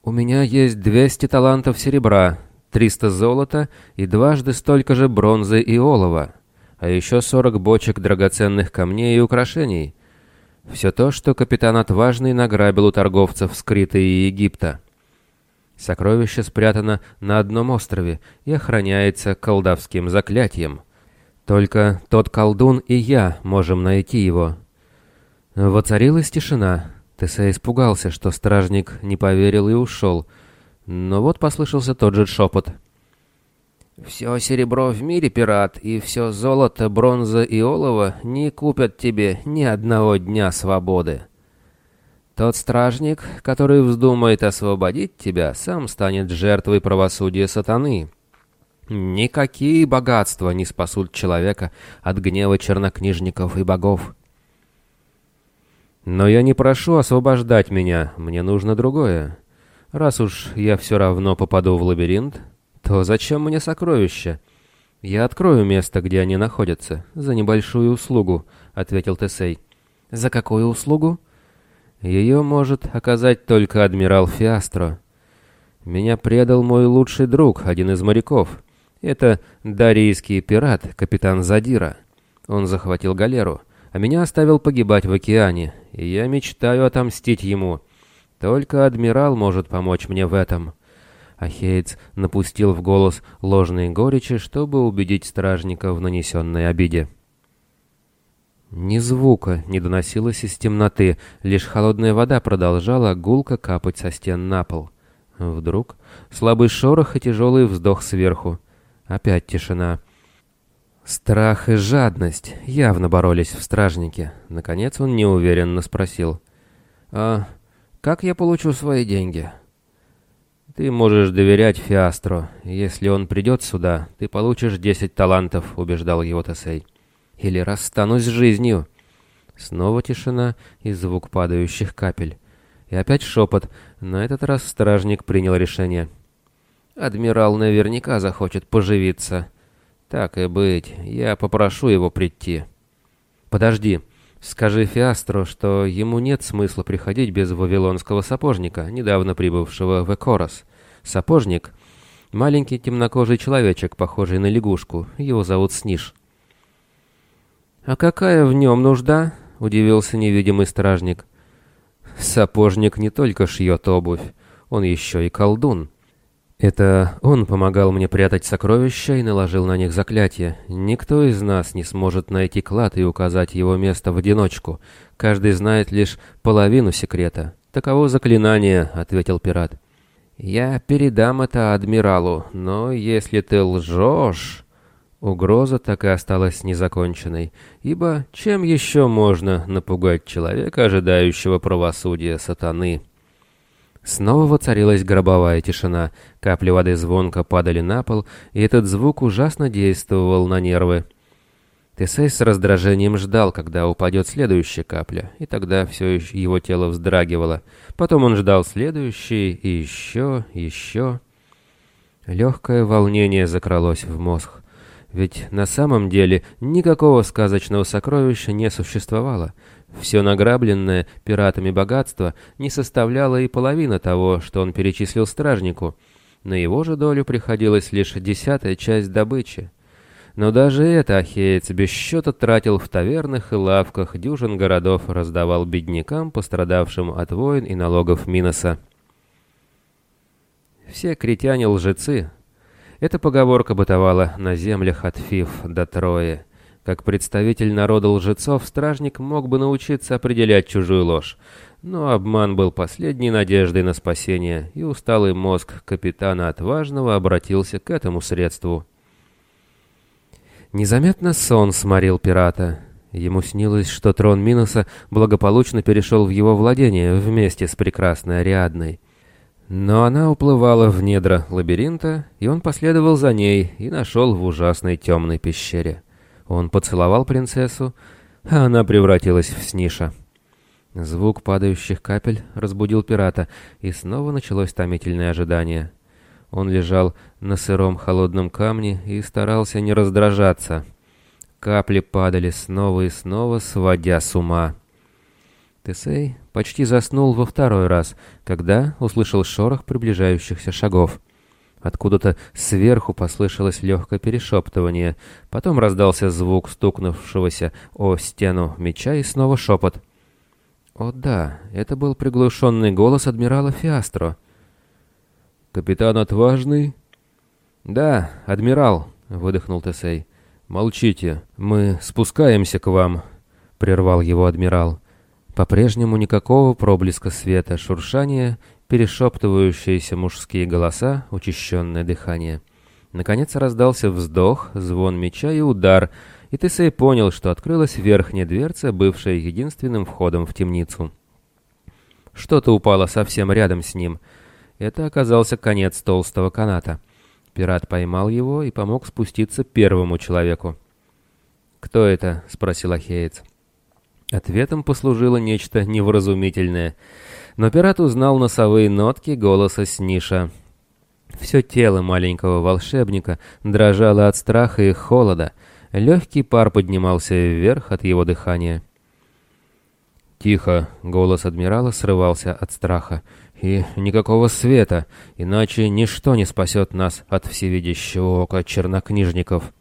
«У меня есть 200 талантов серебра, 300 золота и дважды столько же бронзы и олова, а еще 40 бочек драгоценных камней и украшений. Все то, что капитан Отважный награбил у торговцев с и Египта. Сокровище спрятано на одном острове и охраняется колдовским заклятием. Только тот колдун и я можем найти его». Воцарилась тишина. Тесей испугался, что стражник не поверил и ушел. Но вот послышался тот же шепот. «Все серебро в мире, пират, и все золото, бронза и олово не купят тебе ни одного дня свободы. Тот стражник, который вздумает освободить тебя, сам станет жертвой правосудия сатаны». Никакие богатства не спасут человека от гнева чернокнижников и богов. Но я не прошу освобождать меня, мне нужно другое. Раз уж я все равно попаду в лабиринт, то зачем мне сокровища? Я открою место, где они находятся, за небольшую услугу, — ответил Тесей. За какую услугу? Ее может оказать только адмирал Фиастро. Меня предал мой лучший друг, один из моряков. Это дарийский пират, капитан Задира. Он захватил галеру — а меня оставил погибать в океане, и я мечтаю отомстить ему. Только адмирал может помочь мне в этом». Ахеец напустил в голос ложные горечи, чтобы убедить стражника в нанесенной обиде. Ни звука не доносилось из темноты, лишь холодная вода продолжала гулко капать со стен на пол. Вдруг слабый шорох и тяжелый вздох сверху. Опять тишина. Страх и жадность явно боролись в стражнике. Наконец он неуверенно спросил. «А как я получу свои деньги?» «Ты можешь доверять Фиастро. Если он придет сюда, ты получишь десять талантов», — убеждал его Тесей. «Или расстанусь с жизнью». Снова тишина и звук падающих капель. И опять шепот. На этот раз стражник принял решение. «Адмирал наверняка захочет поживиться». «Так и быть, я попрошу его прийти». «Подожди, скажи Фиастру, что ему нет смысла приходить без вавилонского сапожника, недавно прибывшего в Экорос. Сапожник — маленький темнокожий человечек, похожий на лягушку, его зовут Сниш». «А какая в нем нужда?» — удивился невидимый стражник. «Сапожник не только шьет обувь, он еще и колдун». Это он помогал мне прятать сокровища и наложил на них заклятие. Никто из нас не сможет найти клад и указать его место в одиночку. Каждый знает лишь половину секрета. Таково заклинание, ответил пират. Я передам это адмиралу, но если ты лжешь... Угроза так и осталась незаконченной, ибо чем еще можно напугать человека, ожидающего правосудия сатаны? Снова воцарилась гробовая тишина, капли воды звонко падали на пол, и этот звук ужасно действовал на нервы. Тесей с раздражением ждал, когда упадет следующая капля, и тогда все его тело вздрагивало. Потом он ждал следующий, и еще, еще. Легкое волнение закралось в мозг. Ведь на самом деле никакого сказочного сокровища не существовало. Все награбленное пиратами богатство не составляло и половины того, что он перечислил стражнику. На его же долю приходилась лишь десятая часть добычи. Но даже это Ахеец без счета тратил в тавернах и лавках, дюжин городов раздавал беднякам, пострадавшим от войн и налогов Миноса. Все критяне-лжецы. Эта поговорка бытовала на землях от Фиф до Трои. Как представитель народа лжецов, стражник мог бы научиться определять чужую ложь, но обман был последней надеждой на спасение, и усталый мозг капитана Отважного обратился к этому средству. Незаметно сон сморил пирата. Ему снилось, что трон Миноса благополучно перешел в его владение вместе с прекрасной Ариадной. Но она уплывала в недра лабиринта, и он последовал за ней и нашел в ужасной темной пещере. Он поцеловал принцессу, а она превратилась в сниша. Звук падающих капель разбудил пирата, и снова началось томительное ожидание — он лежал на сыром холодном камне и старался не раздражаться. Капли падали снова и снова, сводя с ума. Тесей почти заснул во второй раз, когда услышал шорох приближающихся шагов. Откуда-то сверху послышалось легкое перешептывание, потом раздался звук стукнувшегося о стену меча и снова шепот. О да, это был приглушенный голос адмирала Фиастро. «Капитан Отважный?» «Да, адмирал», — выдохнул Тесей. «Молчите, мы спускаемся к вам», — прервал его адмирал. По-прежнему никакого проблеска света, шуршания, перешептывающиеся мужские голоса, учащенное дыхание. Наконец раздался вздох, звон меча и удар, и Тесей понял, что открылась верхняя дверца, бывшая единственным входом в темницу. Что-то упало совсем рядом с ним — это оказался конец толстого каната. Пират поймал его и помог спуститься первому человеку. «Кто это?» — спросил Ахеец. Ответом послужило нечто невразумительное. Но пират узнал носовые нотки голоса Сниша. Все тело маленького волшебника дрожало от страха и холода. Легкий пар поднимался вверх от его дыхания. «Тихо!» — голос адмирала срывался от страха. И никакого света, иначе ничто не спасет нас от всевидящего ока чернокнижников.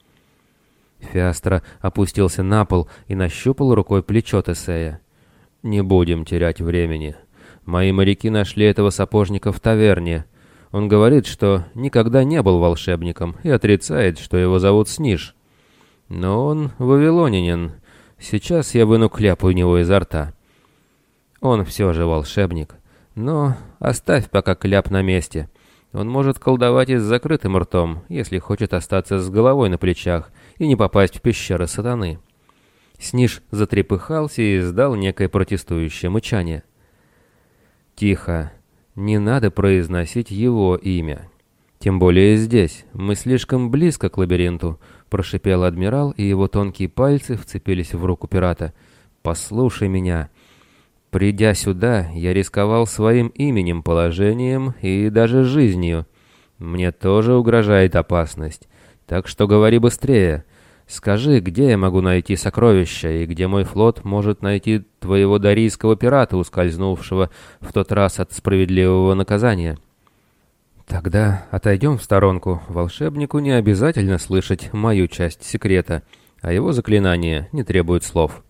Фиастра опустился на пол и нащупал рукой плечо Тесея. «Не будем терять времени. Мои моряки нашли этого сапожника в таверне. Он говорит, что никогда не был волшебником и отрицает, что его зовут Сниж. Но он вавилонянин. Сейчас я выну кляп у него изо рта. Он все же волшебник. Но оставь пока кляп на месте. Он может колдовать и с закрытым ртом, если хочет остаться с головой на плечах и не попасть в пещеры сатаны. Сниж затрепыхался и издал некое протестующее мычание. «Тихо. Не надо произносить его имя. Тем более здесь. Мы слишком близко к лабиринту», — прошипел адмирал, и его тонкие пальцы вцепились в руку пирата. «Послушай меня. Придя сюда, я рисковал своим именем, положением и даже жизнью. Мне тоже угрожает опасность. Так что говори быстрее. Скажи, где я могу найти сокровища, и где мой флот может найти твоего дарийского пирата, ускользнувшего в тот раз от справедливого наказания?» «Тогда отойдем в сторонку. Волшебнику не обязательно слышать мою часть секрета, а его заклинание не требует слов».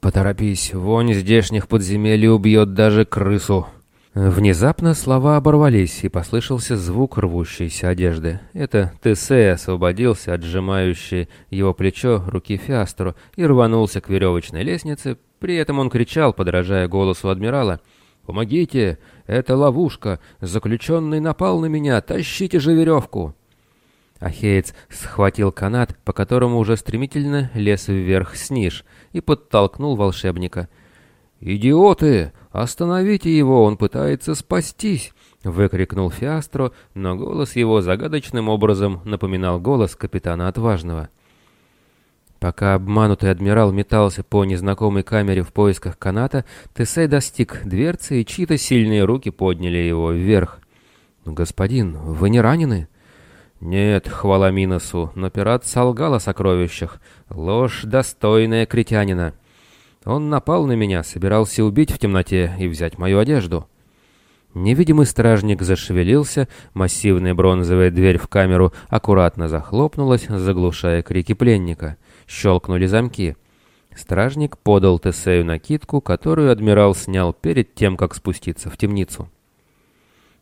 «Поторопись, вонь здешних подземелий убьет даже крысу!» Внезапно слова оборвались, и послышался звук рвущейся одежды. Это Тесей освободился от сжимающей его плечо руки Фиастру и рванулся к веревочной лестнице. При этом он кричал, подражая голосу адмирала. «Помогите! Это ловушка! Заключенный напал на меня! Тащите же веревку!» Ахеец схватил канат, по которому уже стремительно лез вверх сниж, и подтолкнул волшебника. «Идиоты! «Остановите его, он пытается спастись!» — выкрикнул Фиастро, но голос его загадочным образом напоминал голос капитана Отважного. Пока обманутый адмирал метался по незнакомой камере в поисках каната, Тесей достиг дверцы, и чьи-то сильные руки подняли его вверх. «Господин, вы не ранены?» «Нет, хвала Миносу, но пират солгал о сокровищах. Ложь, достойная критянина. Он напал на меня, собирался убить в темноте и взять мою одежду». Невидимый стражник зашевелился, массивная бронзовая дверь в камеру аккуратно захлопнулась, заглушая крики пленника. Щелкнули замки. Стражник подал Тесею накидку, которую адмирал снял перед тем, как спуститься в темницу.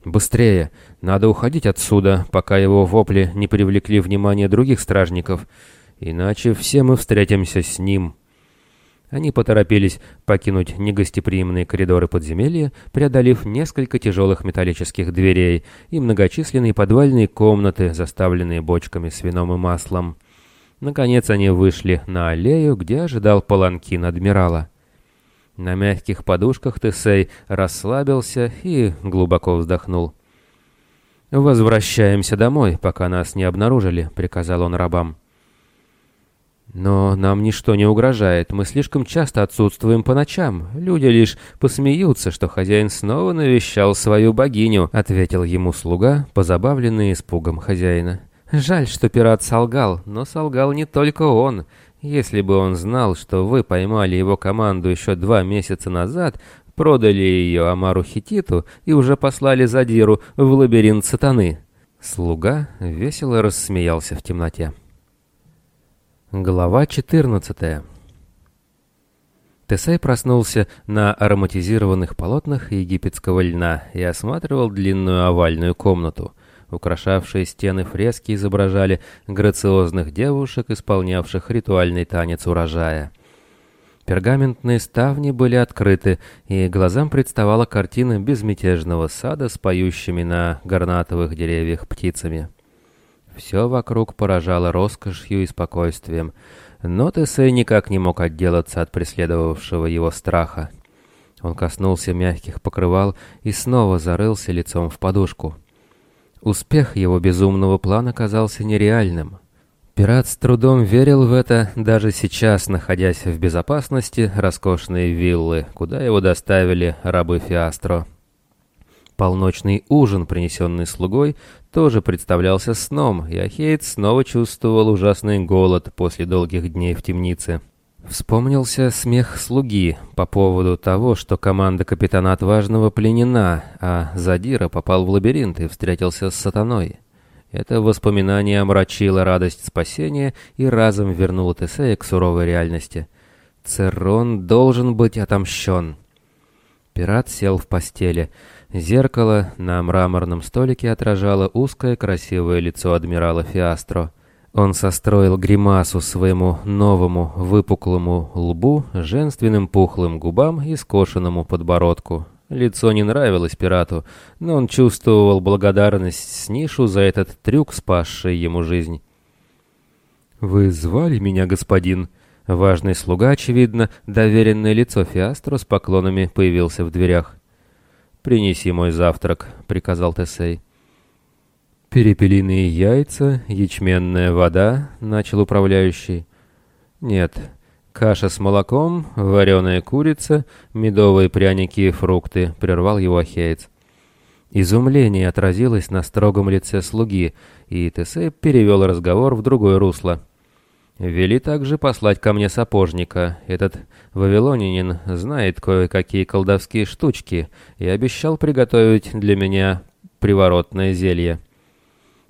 «Быстрее! Надо уходить отсюда, пока его вопли не привлекли внимание других стражников, иначе все мы встретимся с ним». Они поторопились покинуть негостеприимные коридоры подземелья, преодолев несколько тяжелых металлических дверей и многочисленные подвальные комнаты, заставленные бочками с вином и маслом. Наконец они вышли на аллею, где ожидал паланкин адмирала. На мягких подушках Тесей расслабился и глубоко вздохнул. «Возвращаемся домой, пока нас не обнаружили», — приказал он рабам. «Но нам ничто не угрожает, мы слишком часто отсутствуем по ночам. Люди лишь посмеются, что хозяин снова навещал свою богиню», — ответил ему слуга, позабавленный испугом хозяина. «Жаль, что пират солгал, но солгал не только он. Если бы он знал, что вы поймали его команду еще два месяца назад, продали ее Амару Хититу и уже послали Задиру в лабиринт сатаны». Слуга весело рассмеялся в темноте. Глава 14 Тесей проснулся на ароматизированных полотнах египетского льна и осматривал длинную овальную комнату. Украшавшие стены фрески изображали грациозных девушек, исполнявших ритуальный танец урожая. Пергаментные ставни были открыты, и глазам представала картина безмятежного сада с поющими на горнатовых деревьях птицами. Все вокруг поражало роскошью и спокойствием, но Тесей никак не мог отделаться от преследовавшего его страха. Он коснулся мягких покрывал и снова зарылся лицом в подушку. Успех его безумного плана казался нереальным. Пират с трудом верил в это, даже сейчас, находясь в безопасности роскошной виллы, куда его доставили рабы Фиастро. Полночный ужин, принесенный слугой, тоже представлялся сном, и Ахейд снова чувствовал ужасный голод после долгих дней в темнице. Вспомнился смех слуги по поводу того, что команда капитана Отважного пленена, а Задира попал в лабиринт и встретился с сатаной. Это воспоминание омрачило радость спасения и разом вернуло Тесея к суровой реальности. Церон должен быть отомщен. Пират сел в постели. Зеркало на мраморном столике отражало узкое красивое лицо адмирала Фиастро. Он состроил гримасу своему новому выпуклому лбу, женственным пухлым губам и скошенному подбородку. Лицо не нравилось пирату, но он чувствовал благодарность Снишу за этот трюк, спасший ему жизнь. «Вы звали меня, господин?» Важный слуга, очевидно, доверенное лицо Фиастро с поклонами появился в дверях. «Принеси мой завтрак», — приказал Тесей. «Перепелиные яйца, ячменная вода», — начал управляющий. «Нет, каша с молоком, вареная курица, медовые пряники и фрукты», — прервал его Ахейц. Изумление отразилось на строгом лице слуги, и Тесей перевел разговор в другое русло. Вели также послать ко мне сапожника. Этот вавилонянин знает кое-какие колдовские штучки и обещал приготовить для меня приворотное зелье.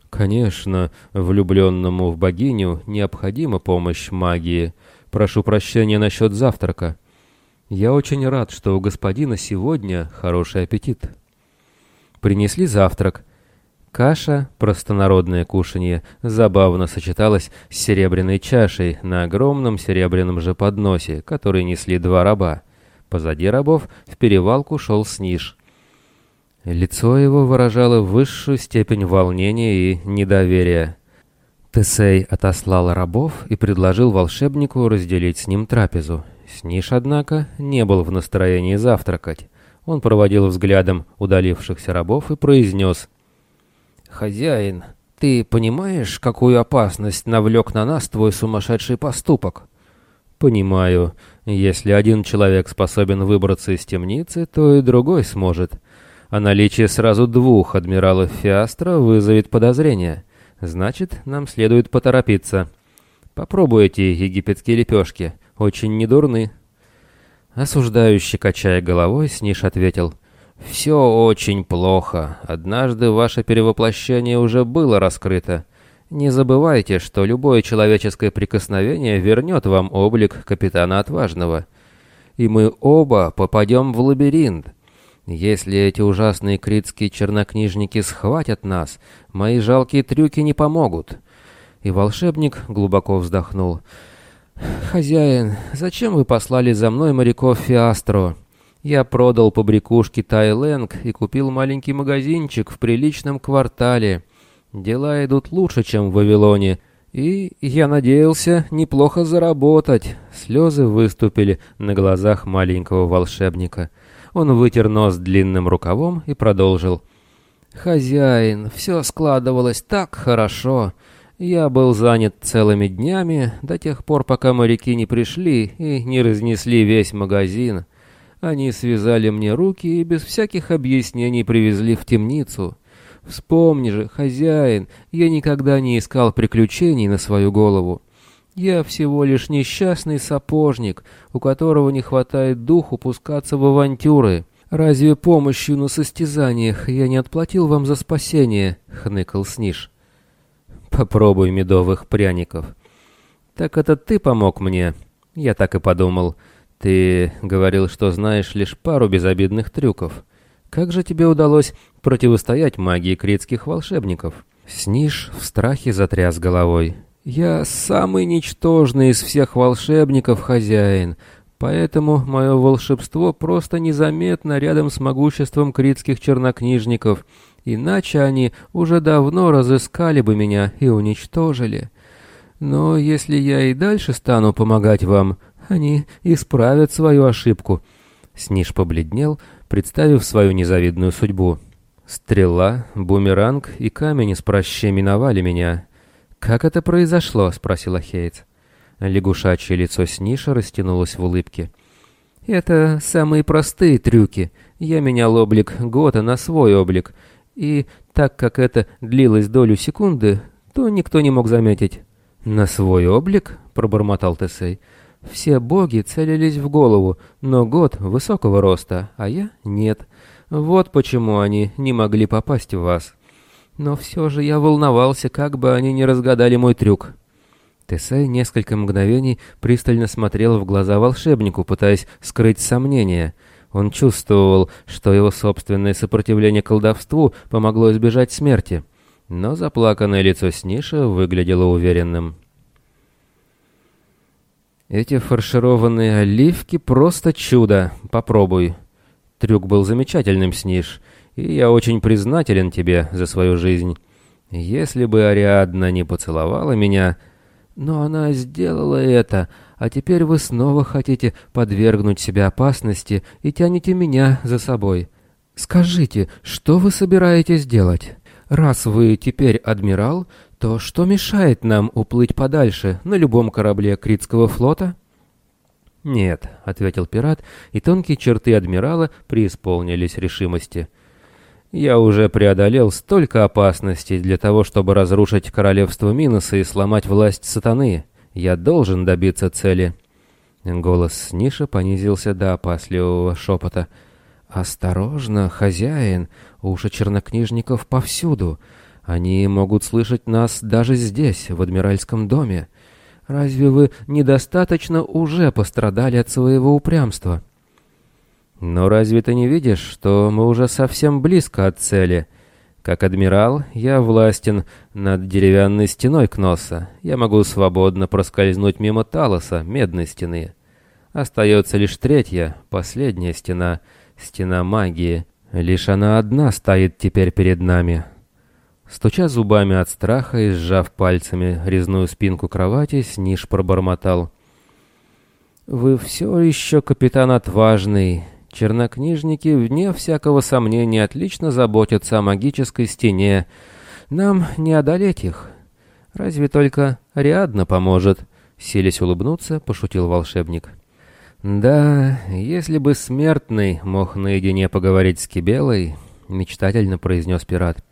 Конечно, влюбленному в богиню необходима помощь магии. Прошу прощения насчет завтрака. Я очень рад, что у господина сегодня хороший аппетит. Принесли завтрак — Каша, простонародное кушанье, забавно сочеталась с серебряной чашей на огромном серебряном же подносе, который несли два раба. Позади рабов в перевалку шел Сниж. Лицо его выражало высшую степень волнения и недоверия. Тесей отослал рабов и предложил волшебнику разделить с ним трапезу. Сниж, однако, не был в настроении завтракать. Он проводил взглядом удалившихся рабов и произнес. «Хозяин, ты понимаешь, какую опасность навлек на нас твой сумасшедший поступок?» «Понимаю. Если один человек способен выбраться из темницы, то и другой сможет. А наличие сразу двух адмиралов Фиастра вызовет подозрения. Значит, нам следует поторопиться. Попробуй эти египетские лепешки. Очень недурны». Осуждающий, качая головой, Сниш ответил. «Все очень плохо. Однажды ваше перевоплощение уже было раскрыто. Не забывайте, что любое человеческое прикосновение вернет вам облик капитана Отважного. И мы оба попадем в лабиринт. Если эти ужасные критские чернокнижники схватят нас, мои жалкие трюки не помогут». И волшебник глубоко вздохнул. «Хозяин, зачем вы послали за мной моряков Фиастро? Я продал побрякушки Тайленг и купил маленький магазинчик в приличном квартале. Дела идут лучше, чем в Вавилоне, и я надеялся неплохо заработать». Слезы выступили на глазах маленького волшебника. Он вытер нос длинным рукавом и продолжил. «Хозяин, все складывалось так хорошо». Я был занят целыми днями, до тех пор, пока моряки не пришли и не разнесли весь магазин. Они связали мне руки и без всяких объяснений привезли в темницу. Вспомни же, хозяин, я никогда не искал приключений на свою голову. Я всего лишь несчастный сапожник, у которого не хватает духу пускаться в авантюры. Разве помощью на состязаниях я не отплатил вам за спасение?» — хныкал Сниш. Попробуй медовых пряников. Так это ты помог мне? Я так и подумал. Ты говорил, что знаешь лишь пару безобидных трюков. Как же тебе удалось противостоять магии критских волшебников? Сниш в страхе затряс головой. «Я самый ничтожный из всех волшебников, хозяин, поэтому мое волшебство просто незаметно рядом с могуществом критских чернокнижников. Иначе они уже давно разыскали бы меня и уничтожили. Но если я и дальше стану помогать вам, они исправят свою ошибку». Сниж побледнел, представив свою незавидную судьбу. «Стрела, бумеранг и камень из прощи миновали меня». «Как это произошло?» — спросила Хейтс. Лягушачье лицо Сниша растянулось в улыбке. «Это самые простые трюки. Я менял облик Гота на свой облик, и так как это длилось долю секунды, то никто не мог заметить. «На свой облик?» — пробормотал Тесей. «Все боги целились в голову, но год высокого роста, а я — нет. Вот почему они не могли попасть в вас. Но все же я волновался, как бы они не разгадали мой трюк». Тесей несколько мгновений пристально смотрел в глаза волшебнику, пытаясь скрыть сомнения — он чувствовал, что его собственное сопротивление колдовству помогло избежать смерти, но заплаканное лицо Сниша выглядело уверенным. «Эти фаршированные оливки просто чудо. Попробуй. Трюк был замечательным, Сниш, и я очень признателен тебе за свою жизнь. Если бы Ариадна не поцеловала меня...» «Но она сделала это, а теперь вы снова хотите подвергнуть себя опасности и тянете меня за собой. Скажите, что вы собираетесь делать? Раз вы теперь адмирал, то что мешает нам уплыть подальше на любом корабле Критского флота?» «Нет», — ответил пират, и тонкие черты адмирала преисполнились решимости. «Я уже преодолел столько опасностей для того, чтобы разрушить королевство Миноса и сломать власть сатаны. Я должен добиться цели». Голос Ниша понизился до опасливого шепота. «Осторожно, хозяин, уши чернокнижников повсюду. Они могут слышать нас даже здесь, в Адмиральском доме. Разве вы недостаточно уже пострадали от своего упрямства?» «Но разве ты не видишь, что мы уже совсем близко от цели?» Как адмирал, я властен над деревянной стеной Кноса. Я могу свободно проскользнуть мимо Талоса, медной стены. Остается лишь третья, последняя стена, стена магии. Лишь она одна стоит теперь перед нами. Стуча зубами от страха и сжав пальцами резную спинку кровати, Сниш пробормотал. «Вы все еще капитан отважный. Чернокнижники, вне всякого сомнения, отлично заботятся о магической стене. Нам не одолеть их. Разве только Ариадна поможет. Селись улыбнуться, пошутил волшебник. «Да, если бы смертный мог наедине поговорить с Кибелой», — мечтательно произнес пират.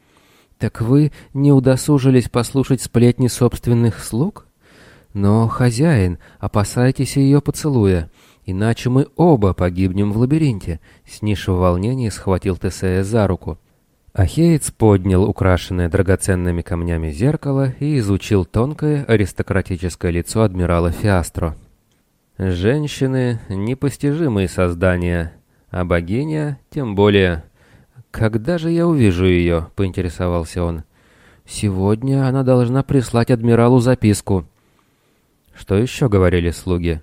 «Так вы не удосужились послушать сплетни собственных слуг? Но, хозяин, опасайтесь ее поцелуя, иначе мы оба погибнем в лабиринте», — с низшего волнения схватил Тесея за руку. Ахеец поднял украшенное драгоценными камнями зеркало и изучил тонкое аристократическое лицо адмирала Фиастро. Женщины — непостижимые создания, а богиня тем более. «Когда же я увижу ее?» — поинтересовался он. «Сегодня она должна прислать адмиралу записку». «Что еще говорили слуги?»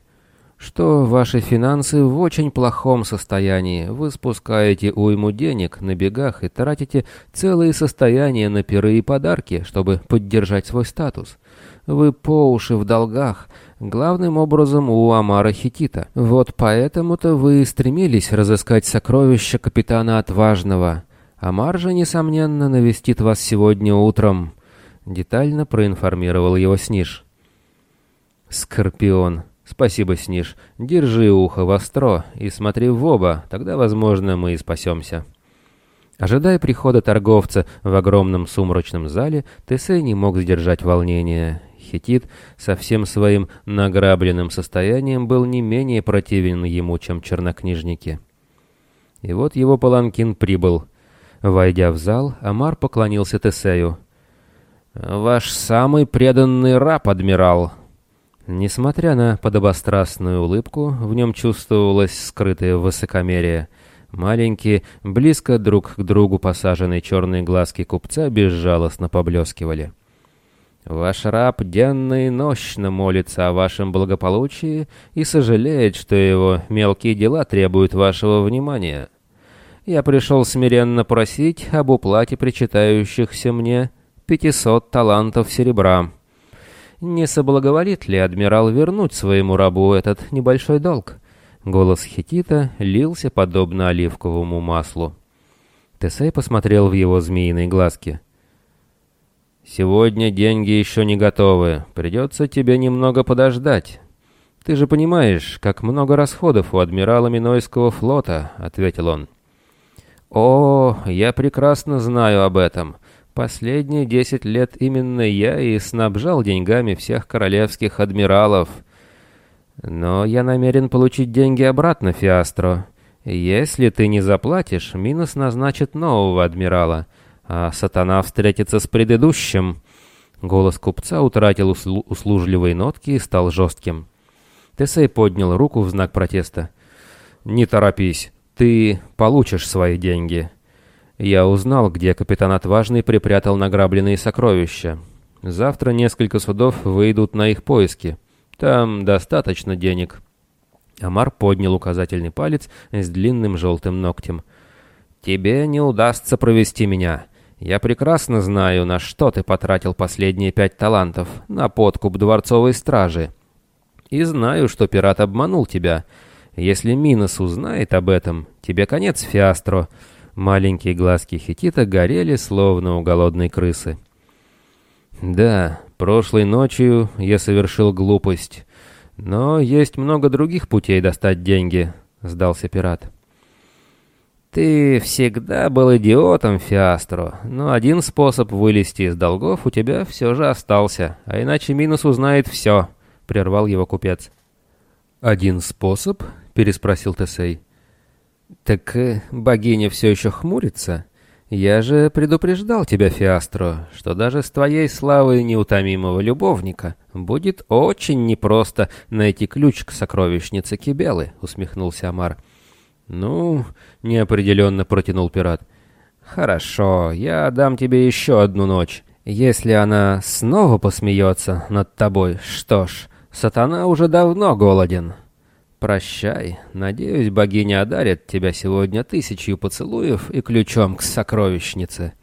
«Что ваши финансы в очень плохом состоянии. Вы спускаете уйму денег на бегах и тратите целые состояния на пиры и подарки, чтобы поддержать свой статус. Вы по уши в долгах, главным образом у Амара Хитита. Вот поэтому-то вы и стремились разыскать сокровища капитана Отважного. Амар же, несомненно, навестит вас сегодня утром. Детально проинформировал его Сниш. Скорпион. Спасибо, Сниш. Держи ухо востро и смотри в оба, тогда, возможно, мы и спасемся. Ожидая прихода торговца в огромном сумрачном зале, Тесей не мог сдержать волнения. Хетит со всем своим награбленным состоянием был не менее противен ему, чем чернокнижники. И вот его паланкин прибыл. Войдя в зал, Амар поклонился Тесею. «Ваш самый преданный раб, адмирал!» Несмотря на подобострастную улыбку, в нем чувствовалось скрытое высокомерие. Маленькие, близко друг к другу посаженные черные глазки купца безжалостно поблескивали. Ваш раб денно и нощно молится о вашем благополучии и сожалеет, что его мелкие дела требуют вашего внимания. Я пришел смиренно просить об уплате причитающихся мне пятисот талантов серебра. Не соблаговолит ли адмирал вернуть своему рабу этот небольшой долг? Голос Хитита лился подобно оливковому маслу. Тесей посмотрел в его змеиные глазки — «Сегодня деньги еще не готовы. Придется тебе немного подождать». «Ты же понимаешь, как много расходов у адмирала Минойского флота», — ответил он. «О, я прекрасно знаю об этом. Последние десять лет именно я и снабжал деньгами всех королевских адмиралов. Но я намерен получить деньги обратно, Фиастро. Если ты не заплатишь, Минос назначит нового адмирала» а сатана встретится с предыдущим. Голос купца утратил услу услужливые нотки и стал жестким. Тесей поднял руку в знак протеста. «Не торопись, ты получишь свои деньги». Я узнал, где капитан Отважный припрятал награбленные сокровища. Завтра несколько судов выйдут на их поиски. Там достаточно денег. Амар поднял указательный палец с длинным желтым ногтем. «Тебе не удастся провести меня. Я прекрасно знаю, на что ты потратил последние пять талантов, на подкуп дворцовой стражи. И знаю, что пират обманул тебя. Если Минос узнает об этом, тебе конец, Фиастро». Маленькие глазки Хитита горели, словно у голодной крысы. «Да, прошлой ночью я совершил глупость, но есть много других путей достать деньги», — сдался пират. Ты всегда был идиотом, Фиастро, но один способ вылезти из долгов у тебя все же остался, а иначе Минус узнает все, — прервал его купец. «Один способ?» — переспросил Тесей. «Так э, богиня все еще хмурится? Я же предупреждал тебя, Фиастро, что даже с твоей славой неутомимого любовника будет очень непросто найти ключ к сокровищнице Кибелы», — усмехнулся Амар. «Ну...» — неопределенно протянул пират. «Хорошо, я дам тебе еще одну ночь. Если она снова посмеется над тобой, что ж, сатана уже давно голоден. Прощай, надеюсь, богиня одарит тебя сегодня тысячью поцелуев и ключом к сокровищнице».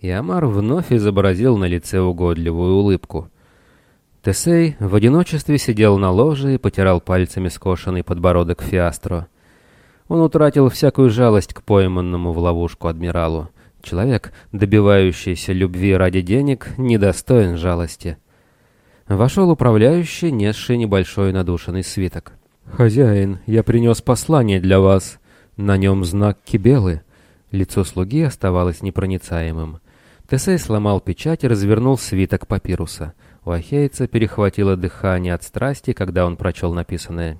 И Амар вновь изобразил на лице угодливую улыбку. Тесей в одиночестве сидел на ложе и потирал пальцами скошенный подбородок Фиастро. Он утратил всякую жалость к пойманному в ловушку адмиралу. Человек, добивающийся любви ради денег, недостоин жалости. Вошел управляющий, несший небольшой надушенный свиток. «Хозяин, я принес послание для вас. На нем знак Кибелы». Лицо слуги оставалось непроницаемым. Тесей сломал печать и развернул свиток папируса. У Ахейца перехватило дыхание от страсти, когда он прочел написанное.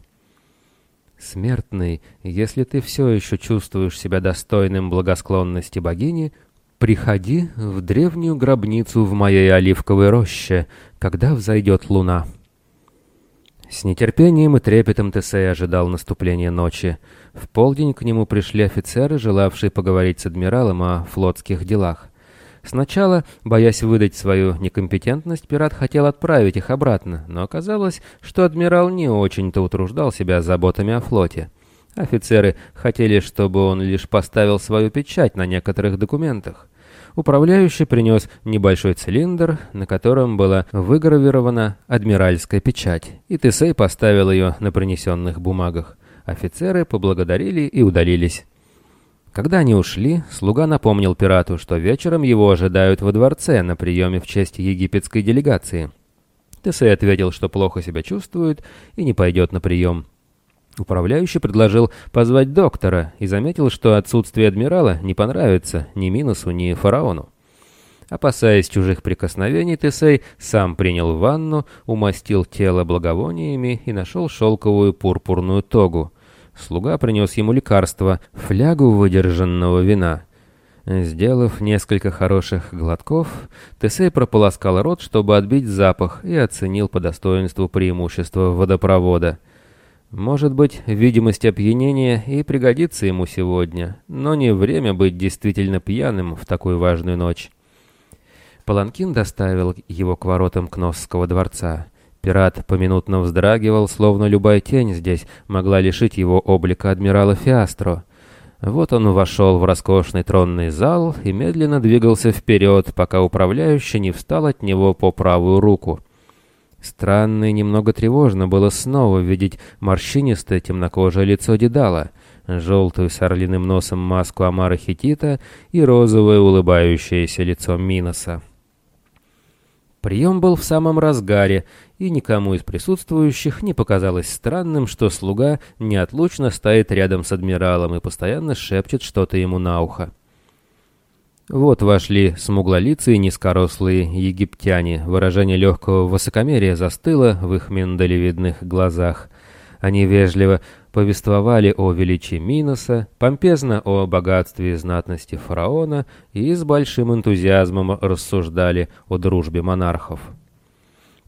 «Смертный, если ты все еще чувствуешь себя достойным благосклонности богини, приходи в древнюю гробницу в моей оливковой роще, когда взойдет луна». С нетерпением и трепетом Тесей ожидал наступления ночи. В полдень к нему пришли офицеры, желавшие поговорить с адмиралом о флотских делах. Сначала, боясь выдать свою некомпетентность, пират хотел отправить их обратно, но оказалось, что адмирал не очень-то утруждал себя заботами о флоте. Офицеры хотели, чтобы он лишь поставил свою печать на некоторых документах. Управляющий принес небольшой цилиндр, на котором была выгравирована адмиральская печать, и Тесей поставил ее на принесенных бумагах. Офицеры поблагодарили и удалились. Когда они ушли, слуга напомнил пирату, что вечером его ожидают во дворце на приеме в честь египетской делегации. Тесей ответил, что плохо себя чувствует и не пойдет на прием. Управляющий предложил позвать доктора и заметил, что отсутствие адмирала не понравится ни Минусу, ни фараону. Опасаясь чужих прикосновений, Тесей сам принял ванну, умастил тело благовониями и нашел шелковую пурпурную тогу. Слуга принес ему лекарство, флягу выдержанного вина. Сделав несколько хороших глотков, Тесей прополоскал рот, чтобы отбить запах, и оценил по достоинству преимущества водопровода. Может быть, видимость опьянения и пригодится ему сегодня, но не время быть действительно пьяным в такую важную ночь. Паланкин доставил его к воротам Кносского дворца. Пират поминутно вздрагивал, словно любая тень здесь могла лишить его облика адмирала Фиастро. Вот он вошел в роскошный тронный зал и медленно двигался вперед, пока управляющий не встал от него по правую руку. Странно и немного тревожно было снова видеть морщинистое темнокожее лицо Дедала, желтую с орлиным носом маску Амара Хитита и розовое улыбающееся лицо Миноса. Прием был в самом разгаре, и никому из присутствующих не показалось странным, что слуга неотлучно стоит рядом с адмиралом и постоянно шепчет что-то ему на ухо. Вот вошли смуглолицые низкорослые египтяне. Выражение легкого высокомерия застыло в их миндалевидных глазах. Они вежливо повествовали о величии Миноса, помпезно о богатстве и знатности фараона и с большим энтузиазмом рассуждали о дружбе монархов.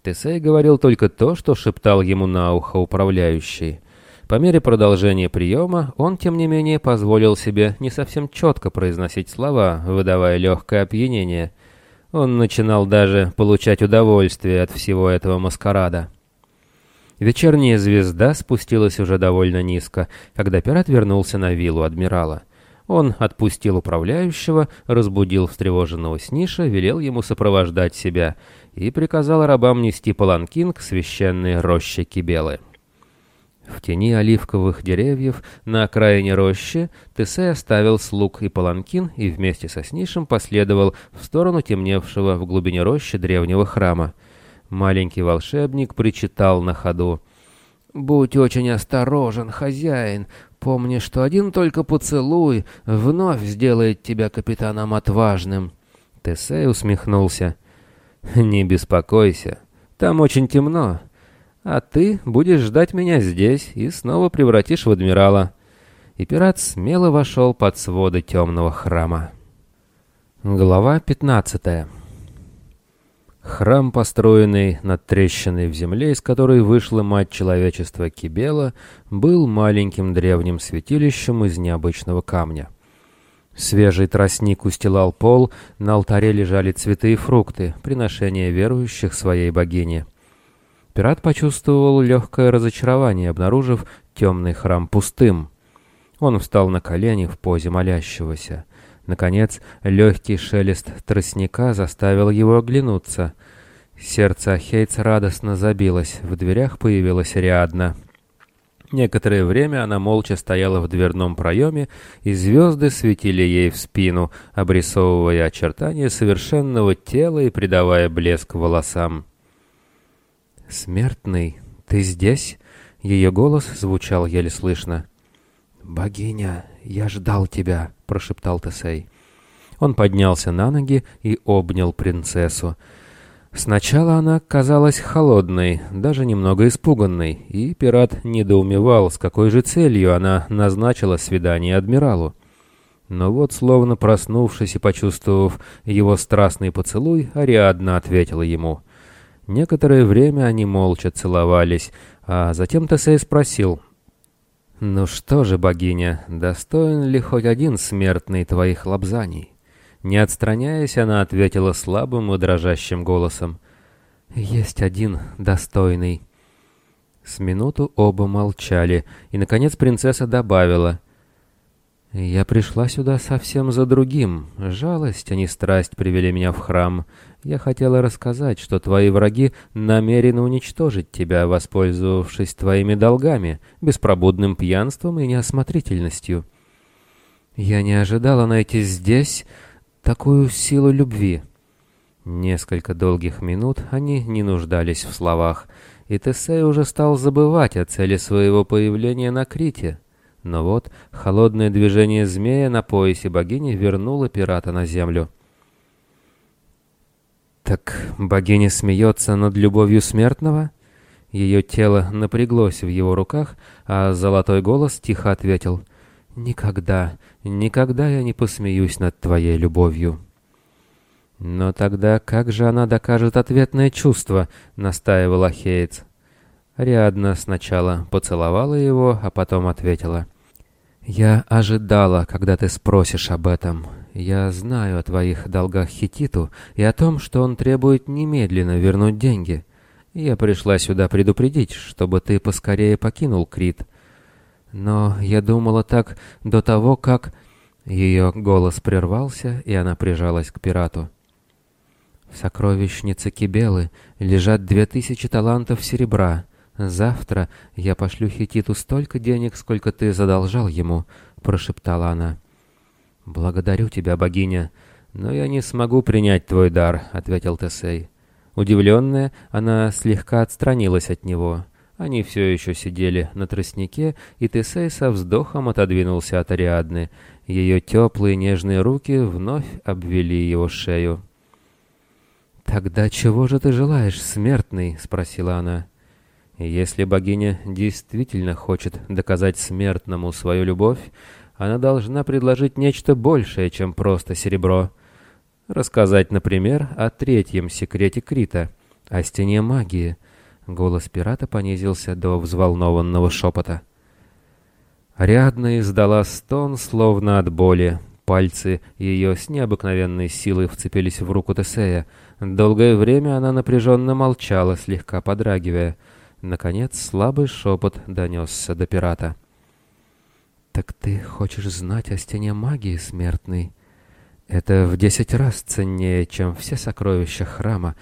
Тесей говорил только то, что шептал ему на ухо управляющий. По мере продолжения приема он, тем не менее, позволил себе не совсем четко произносить слова, выдавая легкое опьянение. Он начинал даже получать удовольствие от всего этого маскарада. Вечерняя звезда спустилась уже довольно низко, когда пират вернулся на виллу адмирала. Он отпустил управляющего, разбудил встревоженного Сниша, велел ему сопровождать себя и приказал рабам нести паланкин к священной роще Кибелы. В тени оливковых деревьев на окраине рощи Тесей оставил слуг и паланкин и вместе со Снишем последовал в сторону темневшего в глубине рощи древнего храма. Маленький волшебник причитал на ходу. «Будь очень осторожен, хозяин. Помни, что один только поцелуй вновь сделает тебя капитаном отважным». Тесей усмехнулся. <laughs> «Не беспокойся. Там очень темно. А ты будешь ждать меня здесь и снова превратишь в адмирала». И пират смело вошел под своды темного храма. Глава пятнадцатая Храм, построенный над трещиной в земле, из которой вышла мать человечества Кибела, был маленьким древним святилищем из необычного камня. Свежий тростник устилал пол, на алтаре лежали цветы и фрукты, приношения верующих своей богине. Пират почувствовал легкое разочарование, обнаружив темный храм пустым. Он встал на колени в позе молящегося. Наконец, легкий шелест тростника заставил его оглянуться. Сердце Ахейца радостно забилось, в дверях появилась Риадна. Некоторое время она молча стояла в дверном проеме, и звезды светили ей в спину, обрисовывая очертания совершенного тела и придавая блеск волосам. «Смертный, ты здесь?» Ее голос звучал еле слышно. «Богиня, я ждал тебя», — прошептал Тесей. Он поднялся на ноги и обнял принцессу. Сначала она казалась холодной, даже немного испуганной, и пират недоумевал, с какой же целью она назначила свидание адмиралу. Но вот, словно проснувшись и почувствовав его страстный поцелуй, Ариадна ответила ему. Некоторое время они молча целовались, а затем Тесей спросил, «Ну что же, богиня, достоин ли хоть один смертный твоих лапзаний?» Не отстраняясь, она ответила слабым и дрожащим голосом. «Есть один достойный». С минуту оба молчали, и, наконец, принцесса добавила. «Я пришла сюда совсем за другим. Жалость, а не страсть привели меня в храм. Я хотела рассказать, что твои враги намерены уничтожить тебя, воспользовавшись твоими долгами, беспробудным пьянством и неосмотрительностью. Я не ожидала найти здесь такую силу любви. Несколько долгих минут они не нуждались в словах, и Тесей уже стал забывать о цели своего появления на Крите. Но вот холодное движение змея на поясе богини вернуло пирата на землю. «Так богиня смеется над любовью смертного?» Ее тело напряглось в его руках, а золотой голос тихо ответил — «Никогда, никогда я не посмеюсь над твоей любовью». «Но тогда как же она докажет ответное чувство?» — настаивал Ахеец. Ариадна сначала поцеловала его, а потом ответила. «Я ожидала, когда ты спросишь об этом. Я знаю о твоих долгах Хититу и о том, что он требует немедленно вернуть деньги. Я пришла сюда предупредить, чтобы ты поскорее покинул Крит». Но я думала так до того, как... Ее голос прервался, и она прижалась к пирату. В сокровищнице Кибелы лежат две тысячи талантов серебра. Завтра я пошлю Хититу столько денег, сколько ты задолжал ему, — прошептала она. «Благодарю тебя, богиня, но я не смогу принять твой дар», — ответил Тесей. Удивленная, она слегка отстранилась от него — они все еще сидели на тростнике, и Тесей со вздохом отодвинулся от Ариадны. Ее теплые нежные руки вновь обвели его шею. «Тогда чего же ты желаешь, смертный?» — спросила она. «Если богиня действительно хочет доказать смертному свою любовь, она должна предложить нечто большее, чем просто серебро. Рассказать, например, о третьем секрете Крита, о стене магии — Голос пирата понизился до взволнованного шепота. Рядно издала стон, словно от боли. Пальцы ее с необыкновенной силой вцепились в руку Тесея. Долгое время она напряженно молчала, слегка подрагивая. Наконец слабый шепот донесся до пирата. «Так ты хочешь знать о стене магии, смертный? Это в десять раз ценнее, чем все сокровища храма,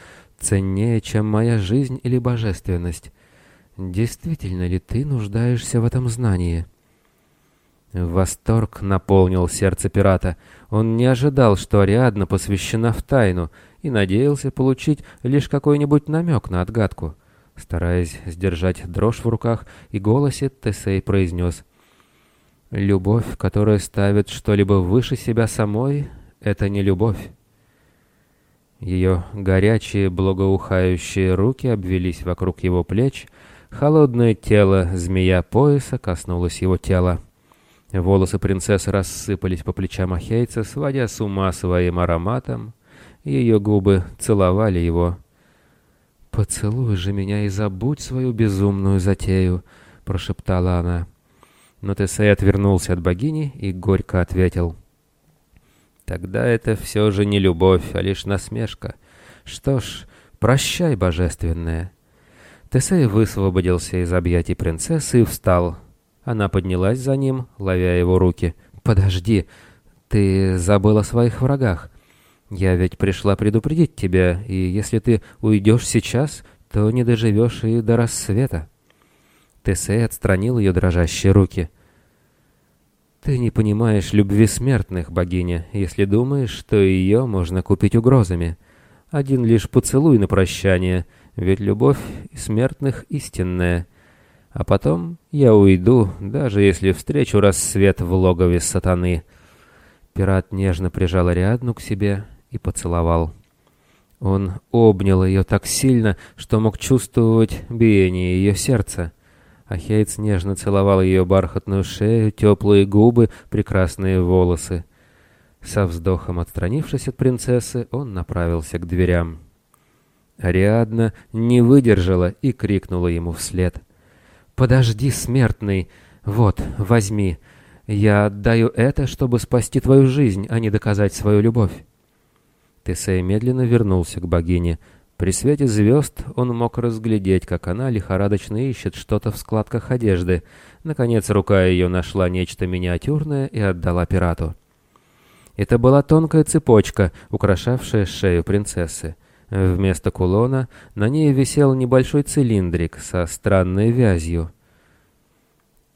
ценнее, чем моя жизнь или божественность. Действительно ли ты нуждаешься в этом знании?» Восторг наполнил сердце пирата. Он не ожидал, что Ариадна посвящена в тайну, и надеялся получить лишь какой-нибудь намек на отгадку. Стараясь сдержать дрожь в руках и голосе, Тесей произнес «Любовь, которая ставит что-либо выше себя самой, — это не любовь. Ее горячие, благоухающие руки обвелись вокруг его плеч, холодное тело змея пояса коснулось его тела. Волосы принцессы рассыпались по плечам Ахейца, сводя с ума своим ароматом. Ее губы целовали его. «Поцелуй же меня и забудь свою безумную затею», — прошептала она. Но Тесей отвернулся от богини и горько ответил — Тогда это все же не любовь, а лишь насмешка. Что ж, прощай, божественная. Тесей высвободился из объятий принцессы и встал. Она поднялась за ним, ловя его руки. «Подожди, ты забыл о своих врагах. Я ведь пришла предупредить тебя, и если ты уйдешь сейчас, то не доживешь и до рассвета». Тесей отстранил ее дрожащие руки. «Ты не понимаешь любви смертных, богиня, если думаешь, что ее можно купить угрозами. Один лишь поцелуй на прощание, ведь любовь смертных истинная. А потом я уйду, даже если встречу рассвет в логове сатаны». Пират нежно прижал Ариадну к себе и поцеловал. Он обнял ее так сильно, что мог чувствовать биение ее сердца. Ахейц нежно целовал ее бархатную шею, теплые губы, прекрасные волосы. Со вздохом отстранившись от принцессы, он направился к дверям. Ариадна не выдержала и крикнула ему вслед. «Подожди, смертный! Вот, возьми! Я отдаю это, чтобы спасти твою жизнь, а не доказать свою любовь!» Тесей медленно вернулся к богине. При свете звезд он мог разглядеть, как она лихорадочно ищет что-то в складках одежды. Наконец рука ее нашла нечто миниатюрное и отдала пирату. Это была тонкая цепочка, украшавшая шею принцессы. Вместо кулона на ней висел небольшой цилиндрик со странной вязью.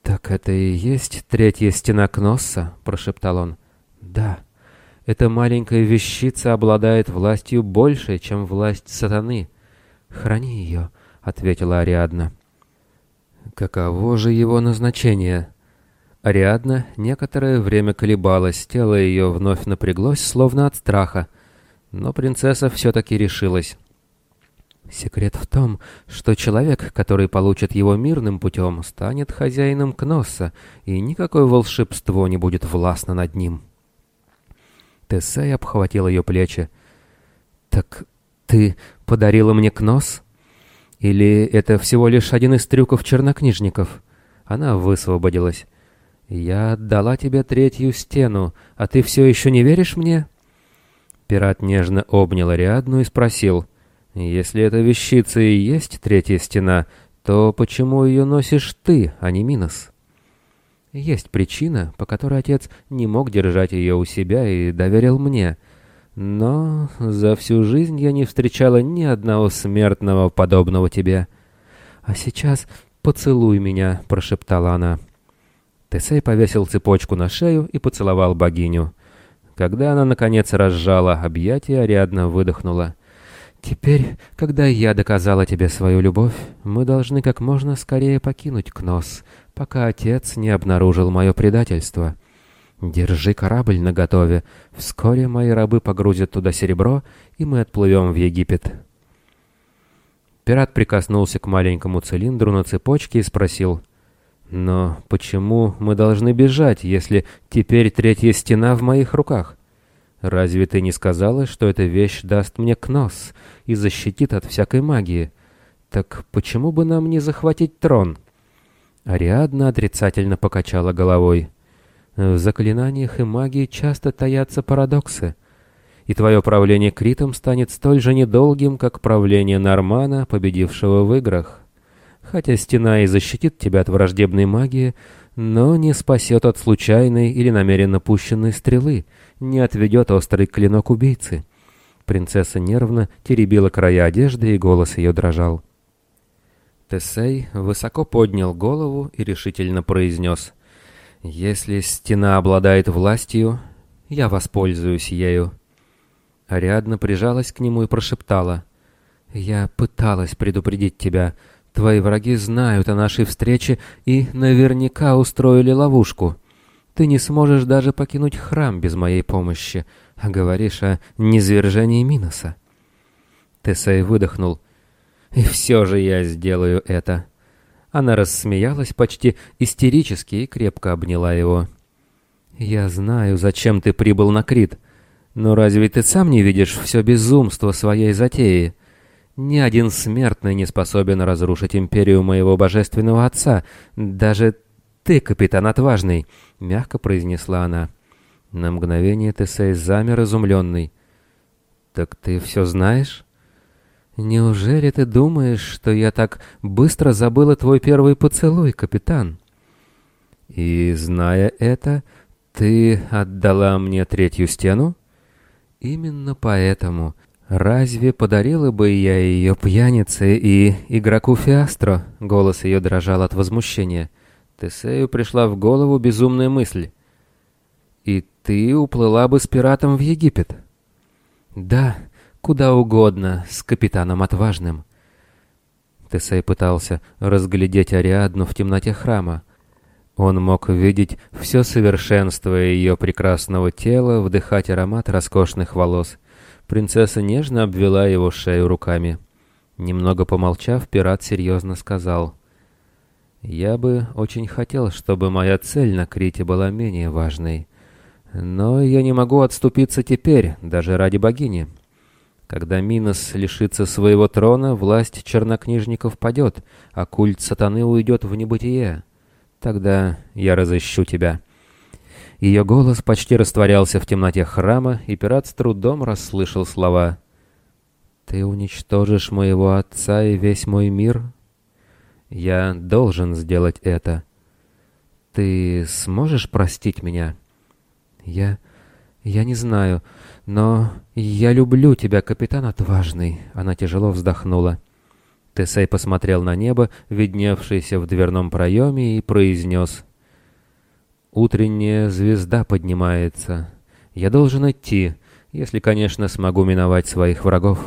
«Так это и есть третья стена Кносса?» — прошептал он. «Да». Эта маленькая вещица обладает властью большей, чем власть сатаны. Храни ее, — ответила Ариадна. Каково же его назначение? Ариадна некоторое время колебалась, тело ее вновь напряглось, словно от страха. Но принцесса все-таки решилась. Секрет в том, что человек, который получит его мирным путем, станет хозяином Кносса, и никакое волшебство не будет властно над ним. Тесей обхватил ее плечи. «Так ты подарила мне кнос? Или это всего лишь один из трюков чернокнижников?» Она высвободилась. «Я отдала тебе третью стену, а ты все еще не веришь мне?» Пират нежно обнял Ариадну и спросил. «Если эта вещица и есть третья стена, то почему ее носишь ты, а не Минос?» Есть причина, по которой отец не мог держать ее у себя и доверил мне. Но за всю жизнь я не встречала ни одного смертного, подобного тебе. А сейчас поцелуй меня, прошептала она. Тесей повесил цепочку на шею и поцеловал богиню. Когда она, наконец, разжала объятия, Ариадна выдохнула. «Теперь, когда я доказала тебе свою любовь, мы должны как можно скорее покинуть Кнос, пока отец не обнаружил мое предательство. Держи корабль наготове. Вскоре мои рабы погрузят туда серебро, и мы отплывем в Египет. Пират прикоснулся к маленькому цилиндру на цепочке и спросил, «Но почему мы должны бежать, если теперь третья стена в моих руках? Разве ты не сказала, что эта вещь даст мне кнос и защитит от всякой магии? Так почему бы нам не захватить трон?» Ариадна отрицательно покачала головой. В заклинаниях и магии часто таятся парадоксы, и твое правление Критом станет столь же недолгим, как правление Нормана, победившего в играх. Хотя стена и защитит тебя от враждебной магии, но не спасет от случайной или намеренно пущенной стрелы, не отведет острый клинок убийцы. Принцесса нервно теребила края одежды, и голос ее дрожал. Тесей высоко поднял голову и решительно произнес. «Если стена обладает властью, я воспользуюсь ею». Ариадна прижалась к нему и прошептала. «Я пыталась предупредить тебя. Твои враги знают о нашей встрече и наверняка устроили ловушку. Ты не сможешь даже покинуть храм без моей помощи, а говоришь о низвержении Миноса». Тесей выдохнул. И все же я сделаю это. Она рассмеялась почти истерически и крепко обняла его. «Я знаю, зачем ты прибыл на Крит, но разве ты сам не видишь все безумство своей затеи? Ни один смертный не способен разрушить империю моего божественного отца, даже ты, капитан отважный», — мягко произнесла она. На мгновение Тесей замер изумленный. «Так ты все знаешь?» «Неужели ты думаешь, что я так быстро забыла твой первый поцелуй, капитан?» «И, зная это, ты отдала мне третью стену?» «Именно поэтому. «Разве подарила бы я ее пьянице и игроку Фиастро?» Голос ее дрожал от возмущения. Тесею пришла в голову безумная мысль. «И ты уплыла бы с пиратом в Египет?» «Да, куда угодно, с капитаном отважным». Тесей пытался разглядеть Ариадну в темноте храма. Он мог видеть все совершенство ее прекрасного тела, вдыхать аромат роскошных волос — Принцесса нежно обвела его шею руками. Немного помолчав, пират серьезно сказал. «Я бы очень хотел, чтобы моя цель на Крите была менее важной. Но я не могу отступиться теперь, даже ради богини. Когда Минос лишится своего трона, власть чернокнижников падет, а культ сатаны уйдет в небытие. Тогда я разыщу тебя». Ее голос почти растворялся в темноте храма, и пират с трудом расслышал слова. «Ты уничтожишь моего отца и весь мой мир? Я должен сделать это. Ты сможешь простить меня?» «Я... я не знаю, но я люблю тебя, капитан отважный», — она тяжело вздохнула. Тесей посмотрел на небо, видневшееся в дверном проеме, и произнес — Утренняя звезда поднимается. Я должен идти, если, конечно, смогу миновать своих врагов.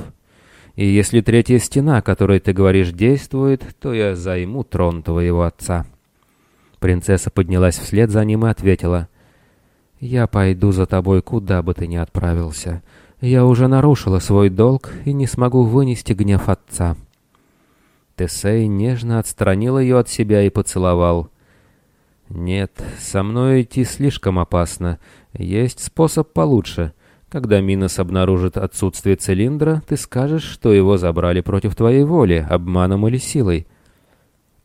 И если третья стена, о которой ты говоришь, действует, то я займу трон твоего отца». Принцесса поднялась вслед за ним и ответила. «Я пойду за тобой, куда бы ты ни отправился. Я уже нарушила свой долг и не смогу вынести гнев отца». Тесей нежно отстранил ее от себя и поцеловал. «Нет, со мной идти слишком опасно. Есть способ получше. Когда Минос обнаружит отсутствие цилиндра, ты скажешь, что его забрали против твоей воли, обманом или силой.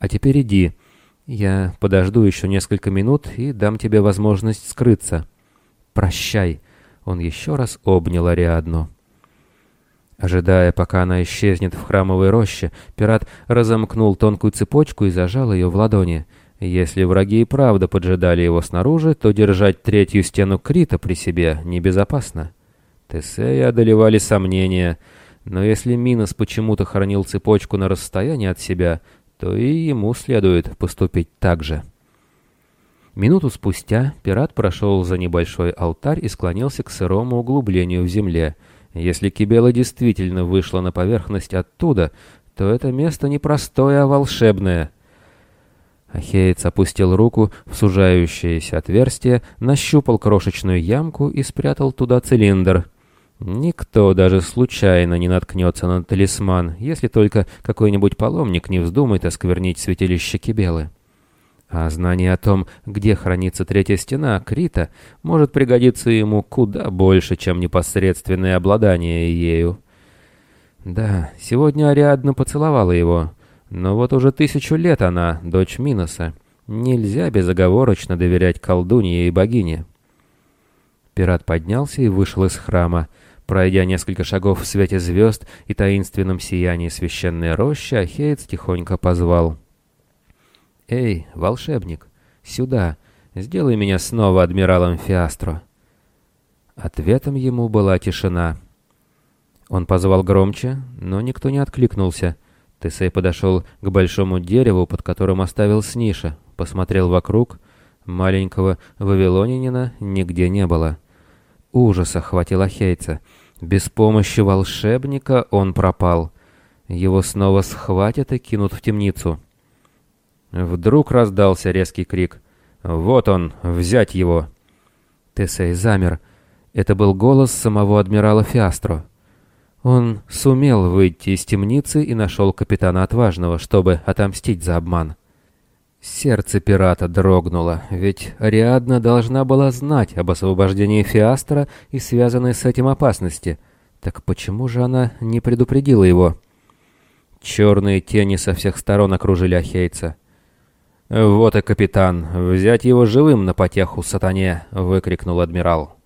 А теперь иди. Я подожду еще несколько минут и дам тебе возможность скрыться. Прощай». Он еще раз обнял Ариадну. Ожидая, пока она исчезнет в храмовой роще, пират разомкнул тонкую цепочку и зажал ее в ладони — если враги и правда поджидали его снаружи, то держать третью стену Крита при себе небезопасно. Тесея одолевали сомнения, но если Минос почему-то хранил цепочку на расстоянии от себя, то и ему следует поступить так же. Минуту спустя пират прошел за небольшой алтарь и склонился к сырому углублению в земле. Если Кибела действительно вышла на поверхность оттуда, то это место не простое, а волшебное — Ахеец опустил руку в сужающееся отверстие, нащупал крошечную ямку и спрятал туда цилиндр. Никто даже случайно не наткнется на талисман, если только какой-нибудь паломник не вздумает осквернить святилище Кибелы. А знание о том, где хранится третья стена Крита, может пригодиться ему куда больше, чем непосредственное обладание ею. Да, сегодня Ариадна поцеловала его, но вот уже тысячу лет она, дочь Миноса. Нельзя безоговорочно доверять колдунье и богине. Пират поднялся и вышел из храма. Пройдя несколько шагов в свете звезд и таинственном сиянии священной рощи, Ахеец тихонько позвал. «Эй, волшебник, сюда! Сделай меня снова адмиралом Фиастро!» Ответом ему была тишина. Он позвал громче, но никто не откликнулся — Тесей подошел к большому дереву, под которым оставил сниша, посмотрел вокруг. Маленького вавилонянина нигде не было. Ужас охватил Ахейца. Без помощи волшебника он пропал. Его снова схватят и кинут в темницу. Вдруг раздался резкий крик. «Вот он! Взять его!» Тесей замер. Это был голос самого адмирала Фиастро. Он сумел выйти из темницы и нашел капитана Отважного, чтобы отомстить за обман. Сердце пирата дрогнуло, ведь Ариадна должна была знать об освобождении Фиастра и связанной с этим опасности. Так почему же она не предупредила его? Черные тени со всех сторон окружили Ахейца. «Вот и капитан! Взять его живым на потеху сатане!» — выкрикнул адмирал.